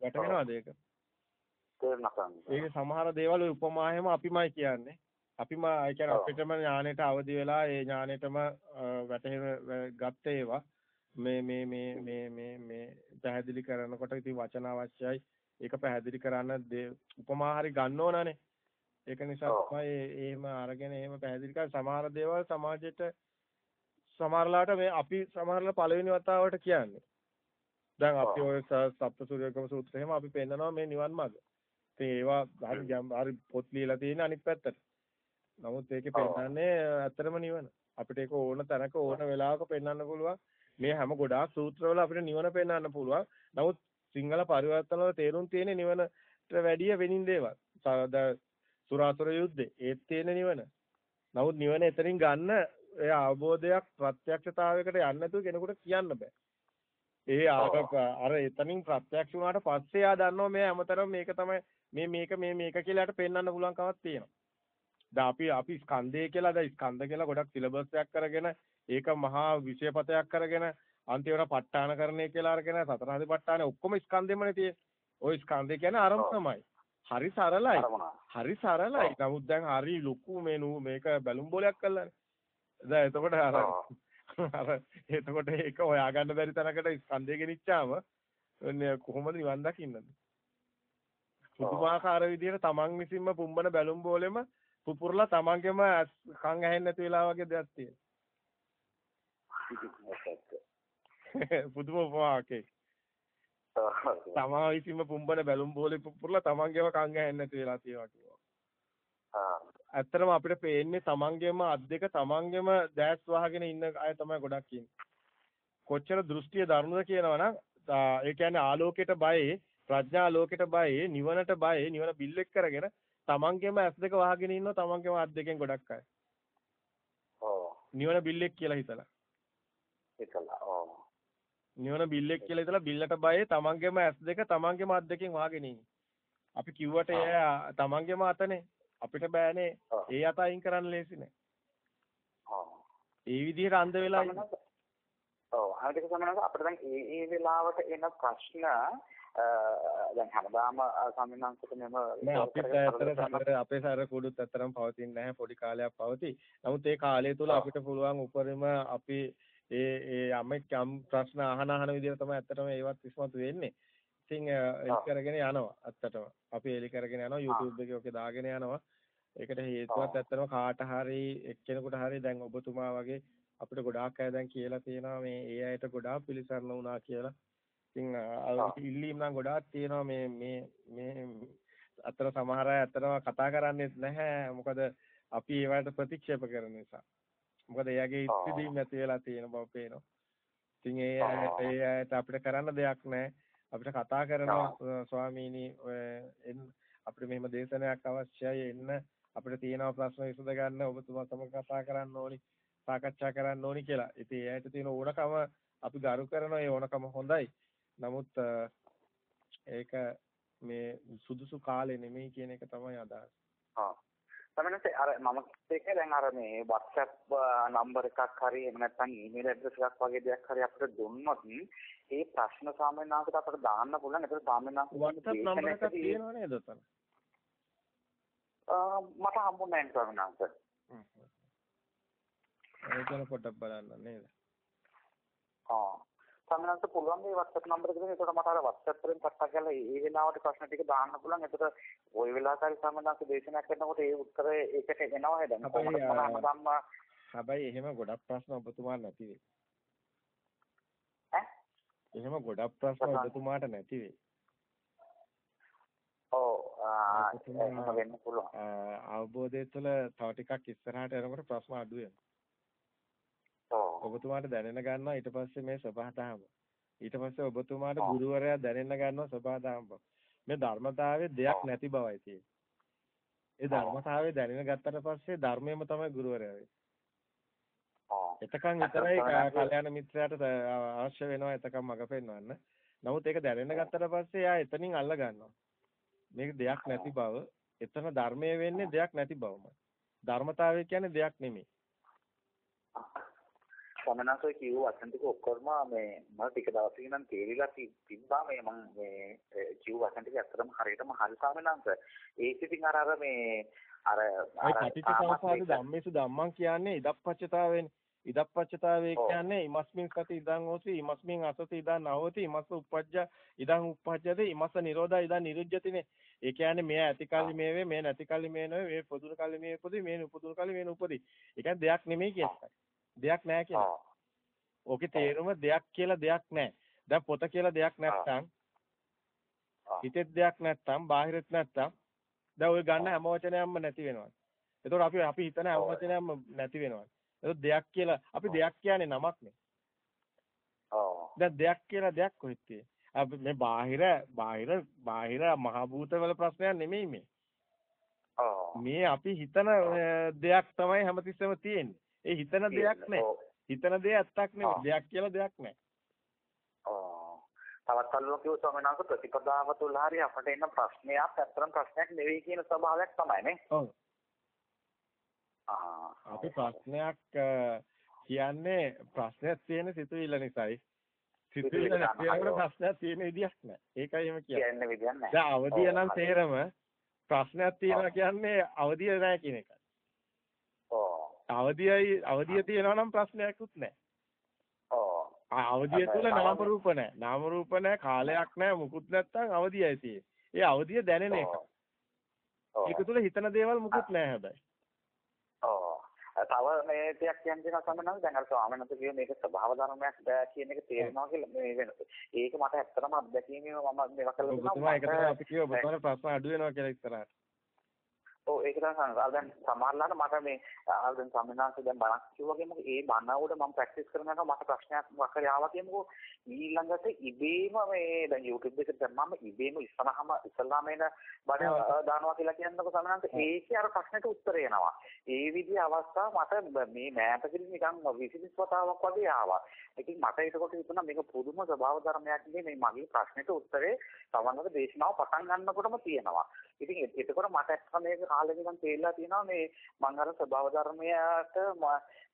වැටහෙනවද ඒක? ඒක සමහර දේවල් උපමාහෙම අපිමයි කියන්නේ. අපිම ඒ කියන්නේ අපිටම ඥානෙට අවදි වෙලා ඒ ඥානෙටම වැටහෙන ගත්ත ඒවා මේ මේ මේ මේ මේ මේ පැහැදිලි කරනකොට ඉතින් වචන අවශ්‍යයි. ඒක පැහැදිලි කරන්න උපමා හරි ගන්න ඕනනේ. ඒක නිසා තමයි එහෙම අරගෙන එහෙම පැහැදිලි කර සමහර දේවල් සමාජයට සමහරලාට මේ අපි සමහරලා පළවෙනි වතාවට කියන්නේ. දැන් අපි ඔය සප්තසූර්යකම සූත්‍රය එහෙම අපි පෙන්නනවා මේ නිවන් මාර්ග. ඉතින් ඒවා හරි හරි පොත් ලියලා තියෙන අනිත් පැත්තට. නමුත් ඒකේ පෙන්නන්නේ ඇත්තටම නිවන. අපිට ඒක ඕන තැනක ඕන වෙලාවක පෙන්වන්න පුළුවන්. මේ හැම ගොඩාක් සූත්‍රවල අපිට නිවන පෙන්වන්න පුළුවන්. නමුත් සිංහල පරිවර්තන වල තේරුම් තියෙන නිවනට වැඩිය වෙනින් දේවල්. සුරාසුර යුද්ධේ ඒත් තියෙන නිවන. නමුත් නිවන එතනින් ගන්න ඒ අවබෝධයක් ප්‍රත්‍යක්ෂතාවයකට යන්නේ නැතුව කෙනෙකුට කියන්න බෑ. ඒ අර එතනින් ප්‍රත්‍යක්ෂ වුණාට පස්සේ ආ දන්නවා මේ හැමතරම මේක තමයි මේ මේක මේ මේක කියලා යට පෙන්වන්න පුළුවන් කමක් තියෙනවා. දැන් අපි අපි ස්කන්ධය කියලා දැන් ස්කන්ධ කියලා ගොඩක් සිලබස් එකක් කරගෙන ඒක මහා විෂයපතයක් කරගෙන අන්තිමට ප ဋ ාණකරණය කියලා අරගෙන සතර හදිපට්ඨානේ ඔක්කොම ස්කන්ධෙමනේ තියෙන්නේ. ওই ස්කන්ධය කියන්නේ අරමුණ තමයි. හරි සරලයි. අරමුණ. හරි සරලයි. නමුත් දැන් හරි ලොකු මේ නු මේක බැලුම් බෝලයක් කළානේ. දැන් එතකොට අර අර එතකොට ඒක හොයාගන්න බැරි තැනකට ස්කන්ධය ගෙනිච්චාම කොහොමද නිවන් දකින්නද? පුදුමාකාර විදිහට තමන් විසින්ම පුම්බන බැලුම් බෝලෙම පුපුරලා තමන්ගේම කන් ඇහෙන්නේ නැති වෙලා වගේ දෙයක් තියෙනවා. පුදුම උපමාවක් ඒක. තමා විසින්ම පුම්බන බැලුම් බෝලේ පුපුරලා තමන්ගේම කන් ඇහෙන්නේ නැති වෙලා තියෙනවා කිව්වා. ඇත්තටම අපිට පේන්නේ තමන්ගේම අත් දෙක තමන්ගේම දැස් වහගෙන ඉන්න අය තමයි ගොඩක් ඉන්නේ. කොච්චර දෘෂ්ටිය දරුණුද කියනවනම් ඒ කියන්නේ ආලෝකයට බයයි ප්‍රඥා ලෝකෙට බයයි නිවනට බයයි නිවන බිල්ලෙක් කරගෙන තමන්ගේම ඇස් දෙක වහගෙන ඉන්නවා තමන්ගේම අත් දෙකෙන් ගොඩක් අය. ඔව්. නිවන බිල්ලෙක් කියලා හිතලා. හිතලා. ඔව්. නිවන බිල්ලෙක් කියලා හිතලා බිල්ලට බයයි තමන්ගේම ඇස් දෙක තමන්ගේම අත් දෙකෙන් වහගෙන ඉන්නේ. අපි කිව්වට එයා තමන්ගේම අතනේ අපිට බෑනේ. ඒ අත අයින් කරන්න ලේසි නෑ. ඒ විදිහට අන්ධ වෙලා ඉන්න. ඔව් එක තමයි අපිට දැන් ඒ ඒ වෙලාවට එන ප්‍රශ්න දැන් හැමදාම සම්මිනාංශක මෙම අපිට අපේ සර කුඩුත් ඇත්තරම පවතින්නේ නැහැ පොඩි කාලයක් පවතී. නමුත් ඒ කාලය තුල අපිට පුළුවන් උපරිම අපි ඒ ඒ යමෙක් යම් ප්‍රශ්න අහන අහන විදිහට තමයි ඇත්තටම ඒවත් ඉස්මතු වෙන්නේ. ඉතින් ඒක කරගෙන යනවා ඇත්තටම. අපි එලි කරගෙන යනවා YouTube එකේ ඔකේ දාගෙන යනවා. ඒකට හේතුවත් ඇත්තටම කාට හරි එක්කෙනෙකුට හරි දැන් ඔබතුමා වගේ අපිට ගොඩාක් අය දැන් කියලා තියෙනවා මේ ඒ අයට ගොඩාක් පිළිසරණ වුණා කියලා. ඉතින් ඉල්ලීම් නම් ගොඩාක් තියෙනවා මේ මේ මේ අතර සමහර අය අතරම කතා කරන්නේත් නැහැ. මොකද අපි ඒවට ප්‍රතික්ෂේප කරන නිසා. මොකද එයාගේ ඉස්තිදීම් නැති වෙලා තියෙන බව පේනවා. ඉතින් ඒ ඒ අයට අපිට කරන්න දෙයක් නැහැ. අපිට කතා කරනවා ස්වාමීනි අපිට මෙහෙම දේශනයක් අවශ්‍යයි එන්න අපිට තියෙනවා ප්‍රශ්න විසඳ ගන්න ඔබතුමා සමග කතා කරන්න ඕනි සාකච්ඡා කරන්න ඕනි කියලා. ඉතින් ඒ ඇයිට තියෙන ඕනකම අපි ගරු කරනවා ඒ ඕනකම හොඳයි. නමුත් ඒක මේ සුදුසු කාලේ නෙමෙයි කියන එක තමයි අදහස්. ආ. තමනත් අර මම ඒකේ දැන් අර මේ WhatsApp නම්බර් එකක් හරි එහෙම නැත්නම් ඊමේල් ඇඩ්‍රස් එකක් වගේ දෙයක් හරි අපිට දුන්නොත් ඒ ප්‍රශ්න සාමාන්‍යයෙන් අපිට දාන්න පුළුවන්. ඒතර සාමාන්‍යයෙන් WhatsApp නම්බර එකක් තියෙනව නේද උතන? මට හම්බුනේ නැහැ සාමාන්‍යයෙන්. හ්ම්. ඒක පොඩ්ඩක් බලන්න නේද? ආ. සමනන්ත පුළුවන් මේ WhatsApp නම්බර එක දෙන්න. ඒකට මට අර WhatsApp වලින් කතා කරලා ඒ වෙලාවට ප්‍රශ්න ටික දාන්න පුළුවන්. ඒකට ওই වෙලාවකරි සමනන්ත දේශනා කරනකොට ඒ උත්තරේ ඒකට එනවා දැන් කොහොමද මම හැබැයි එහෙම ගොඩක් ප්‍රශ්න ඔබතුමාට නැති වෙයි. ඈ? එහෙම ගොඩක් ප්‍රශ්න ඔබතුමාට නැති වෙයි. ඔව් වෙන්න පුළුවන්. අවබෝධය තුළ තව ටිකක් ඉස්සරහට යනකොට ප්‍රශ්න අඩු වෙනවා. ඔබතුමාට දැනෙන්න ගන්නවා ඊට පස්සේ මේ සබහාදහම. ඊට පස්සේ ඔබතුමාට ගුරුවරයා දැනෙන්න ගන්නවා සබහාදහම. මේ ධර්මතාවයේ දෙයක් නැති බවයි තියෙන්නේ. ඒ ධර්මතාවයේ දැනෙන ගත්තට පස්සේ ධර්මයේම තමයි ගුරුවරයා වෙන්නේ. එතකන් විතරයි කල්යාණ මිත්‍රයාට අවශ්‍ය වෙනවා එතකන් මඟ පෙන්වන්න. නමුත් ඒක දැනෙන්න ගත්තට පස්සේ එයා එතනින් අල්ල ගන්නවා. මේක දෙයක් නැති බව. එතන ධර්මයේ වෙන්නේ දෙයක් නැති බවමයි. ධර්මතාවය කියන්නේ දෙයක් නෙමෙයි. සමනසෝ කිව්ව වචන ටික ඔක්කොම මේ මම ටික දවසකින් නම් තේරිලා තිබ්බා මේ මම මේ කිව්ව වචන ටික ඇත්තටම හරියටම හරි සමනන්ත ඒක ඉතින් අර අර මේ අර පටිච්චසමුප්පාද ධම්මේසු ධම්මං කියන්නේ ඉදප්පච්චතාවේනේ ඉදප්පච්චතාවේ කියන්නේ ඉමස්මින් සති ඉදං හෝති ඉමස්මින් අසති ඉදං නහෝති ඉමස්ස උප්පජ්ජ ඉදං උප්පජ්ජති ඉමස්ස නිරෝධා ඉදං නිරුජ්ජතිනේ. ඒ කියන්නේ මේ ඇති කල්ලි මේ වේ මේ නැති කල්ලි මේ නෙවෙයි මේ පොදුන කල්ලි මේ උපදී මේ උපදුන කල්ලි මේ උපදී. ඒ කියන්නේ දෙයක් නෙමෙයි කියන එකයි දෙයක් නැහැ කියලා. ඕකේ තේරුම දෙයක් කියලා දෙයක් නැහැ. දැන් පොත කියලා දෙයක් නැත්තම් හිතෙත් දෙයක් නැත්තම් බාහිරෙත් නැත්තම් දැන් ඔය ගන්න හැම වචනයක්ම නැති වෙනවා. ඒතකොට අපි අපි හිතන හැම වචනයක්ම නැති වෙනවා. ඒක දෙයක් කියලා අපි දෙයක් කියන්නේ නමක් නේ. ඔව්. දැන් දෙයක් කියලා දෙයක් කොහෙද අපි මේ බාහිර බාහිර බාහිර මහ භූතවල ප්‍රශ්නයක් නෙමෙයි මේ. මේ අපි හිතන දෙයක් තමයි හැමතිස්සෙම තියෙන්නේ. ඒ හිතන දෙයක් නැහැ. හිතන දේ ඇත්තක් නෙවෙයි. දෙයක් කියලා දෙයක් නැහැ. තවත් අල්ලුවා කිව්ව ස්වාමීනාංශ ප්‍රතිපදාව තුළ හරි අපට එන ප්‍රශ්නයක් ඇත්තටම ප්‍රශ්නයක් නෙවෙයි කියන ස්වභාවයක් තමයි නේ. ඔව්. අපි ප්‍රශ්නයක් කියන්නේ ප්‍රශ්නයක් තියෙන සිතුවිල්ල නිසායි. සිතුවිලි නැතිවට ප්‍රශ්නයක් තියෙන විදියක් නැහැ. ඒකයි එහෙම කියන්නේ. කියන්න විදියක් නැහැ. දැන් අවදිය ඔව්, නම්. තේරම ප්‍රශ්නයක් තියෙනවා කියන්නේ අවදිය නැහැ කියන එකයි. අවදියයි අවදිය තියෙනවා නම් ප්‍රශ්නයක්වත් නැහැ. ඔව්. අවදිය තුල. නාම රූප නැහැ. නාම රූප නැහැ, කාලයක් නැහැ, මුකුත් නැත්තම් අවදියයි තියෙන්නේ. ඒ අවදිය දැනෙන එක. ඒක තුල හිතන දේවල් මුකුත් නැහැ හැබැයි. තව මේ දෙයක් කියන්න දෙනවා සම්මනල් දැන් අර ස්වාමීන් වහන්සේ කියුවේ මේක ස්වභාව ධර්මයක් ද කියන එක තේරෙනවා කියලා මේ වෙනස. ඒක මට ඇත්තටම අත්දැකීමේ මම මේවා කළා ඔබතුමා ඒක තමයි අපි කිව්ව ඔබතුමාට ප්‍රශ්න අඩු වෙනවා කියලා ඉස්සරහට. ඔව් ඒක තමයි සංසාර දැන් සමහරලාට මට මේ අර දැන් සම්මනාංශ දැන් බණක් කිව්වගේම ඒ බණ උඩ මම ප්‍රැක්ටිස් කරනකොට මට ප්‍රශ්නයක් මොකක් හරි ආවා කියමුකෝ. ඊළඟට ඉබේම මේ දැන් YouTube එකේ දැම්මම ඉබේම ඉස්සරහම ඉස්සලාම එන බණ දානවා කියලා කියනකොට සම්මනාංශ ඒකේ අර ප්‍රශ්නෙට උත්තර එනවා. ඒ විදිහේ අවස්ථා මට මේ මෑතකදී නිකන් විසිරිස් වතාවක් වගේ ආවා. ඉතින් මට ඒකකොට හිතුණා මේක පුදුම ස්වභාව ධර්මයක් නේ මේ මගේ ප්‍රශ්නෙට උත්තරේ සමහරවිට දේශනාව පටන් ගන්නකොටම තියෙනවා. ඉතින් එතකොට මට මේක කාලෙ නිකන් තේරිලා තියෙනවා මේ මම අර ස්වභාව ධර්මයට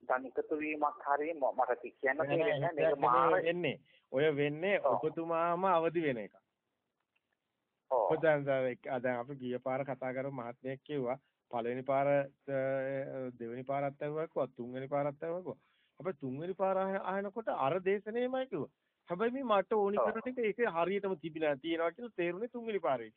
දැන් එකතු වීමක් හරි මට කියන්න තේරෙන්නේ මේක මාර එන්නේ. ඔය වෙන්නේ ඔබතුමාම අවදි වෙන එක. ඔව් දැන් දැන් අපි ගිය පාර කතා කරපු මහත්මයෙක් කිව්වා පළවෙනි පාර දෙවෙනි පාරත් ඇහුවා තුන්වෙනි පාරත් ඇහුවා. හැබැයි තුන්වෙනි පාර අහනකොට අර දේශනේමයි කිව්වා. හැබැයි මේ මට ඕනි කරන ටික ඒක හරියටම තිබිලා තියෙනවා කියලා තේරුනේ තුන්වෙනි පාරේ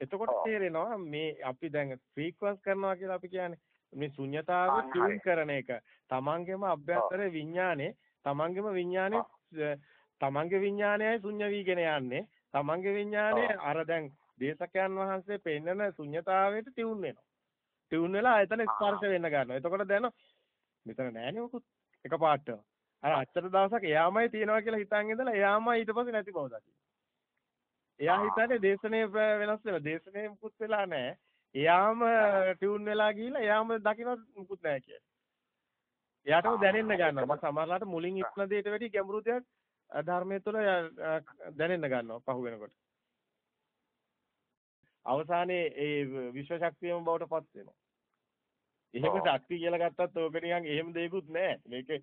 එතකොට තේරෙනවා මේ අපි දැන් ෆ්‍රීකවන්ස් කරනවා කියලා අපි කියන්නේ මේ ශුන්්‍යතාව ටියුන් කරන එක. තමන්ගේම අභ්‍යන්තර විඥානේ තමන්ගේම විඥානේ තමන්ගේ විඥානයයි ශුන්‍ය වීගෙන යන්නේ. තමන්ගේ විඥානේ අර දැන් දේශකයන් වහන්සේ පෙන්නන ශුන්්‍යතාවයට ටියුන් වෙනවා. ටියුන් වෙලා එතන ස්පර්ශ වෙන්න ගන්නවා. එතකොට දැන මෙතන නෑනේ මොකුත් එකපාරට. අර අච්චර දවසක් එයාමයි තියනවා කියලා හිතන් ඉඳලා එයාමයි ඊට පස්සේ නැති බව දකින්න. එයා හිතන්නේ දේශනේ වෙනස් වෙලා දේශනේ මුකුත් වෙලා නැහැ. එයාම ටියුන් වෙලා ගිහිල්ලා එයාම දකින්න මුකුත් නැහැ කියලා. එයාටම දැනෙන්න ගන්නවා. සමහරලාට මුලින් ඉක්න දෙයට වැඩි ගැඹුරු දෙයක් ධර්මයේ තුල දැනෙන්න ගන්නවා පහු වෙනකොට. අවසානයේ ඒ විශ්ව ශක්තියම බවට පත් වෙනවා. එහෙම ශක්තිය කියලා ගත්තත් ඕක නිකන් එහෙම දෙයක්වත් නැහැ. මේක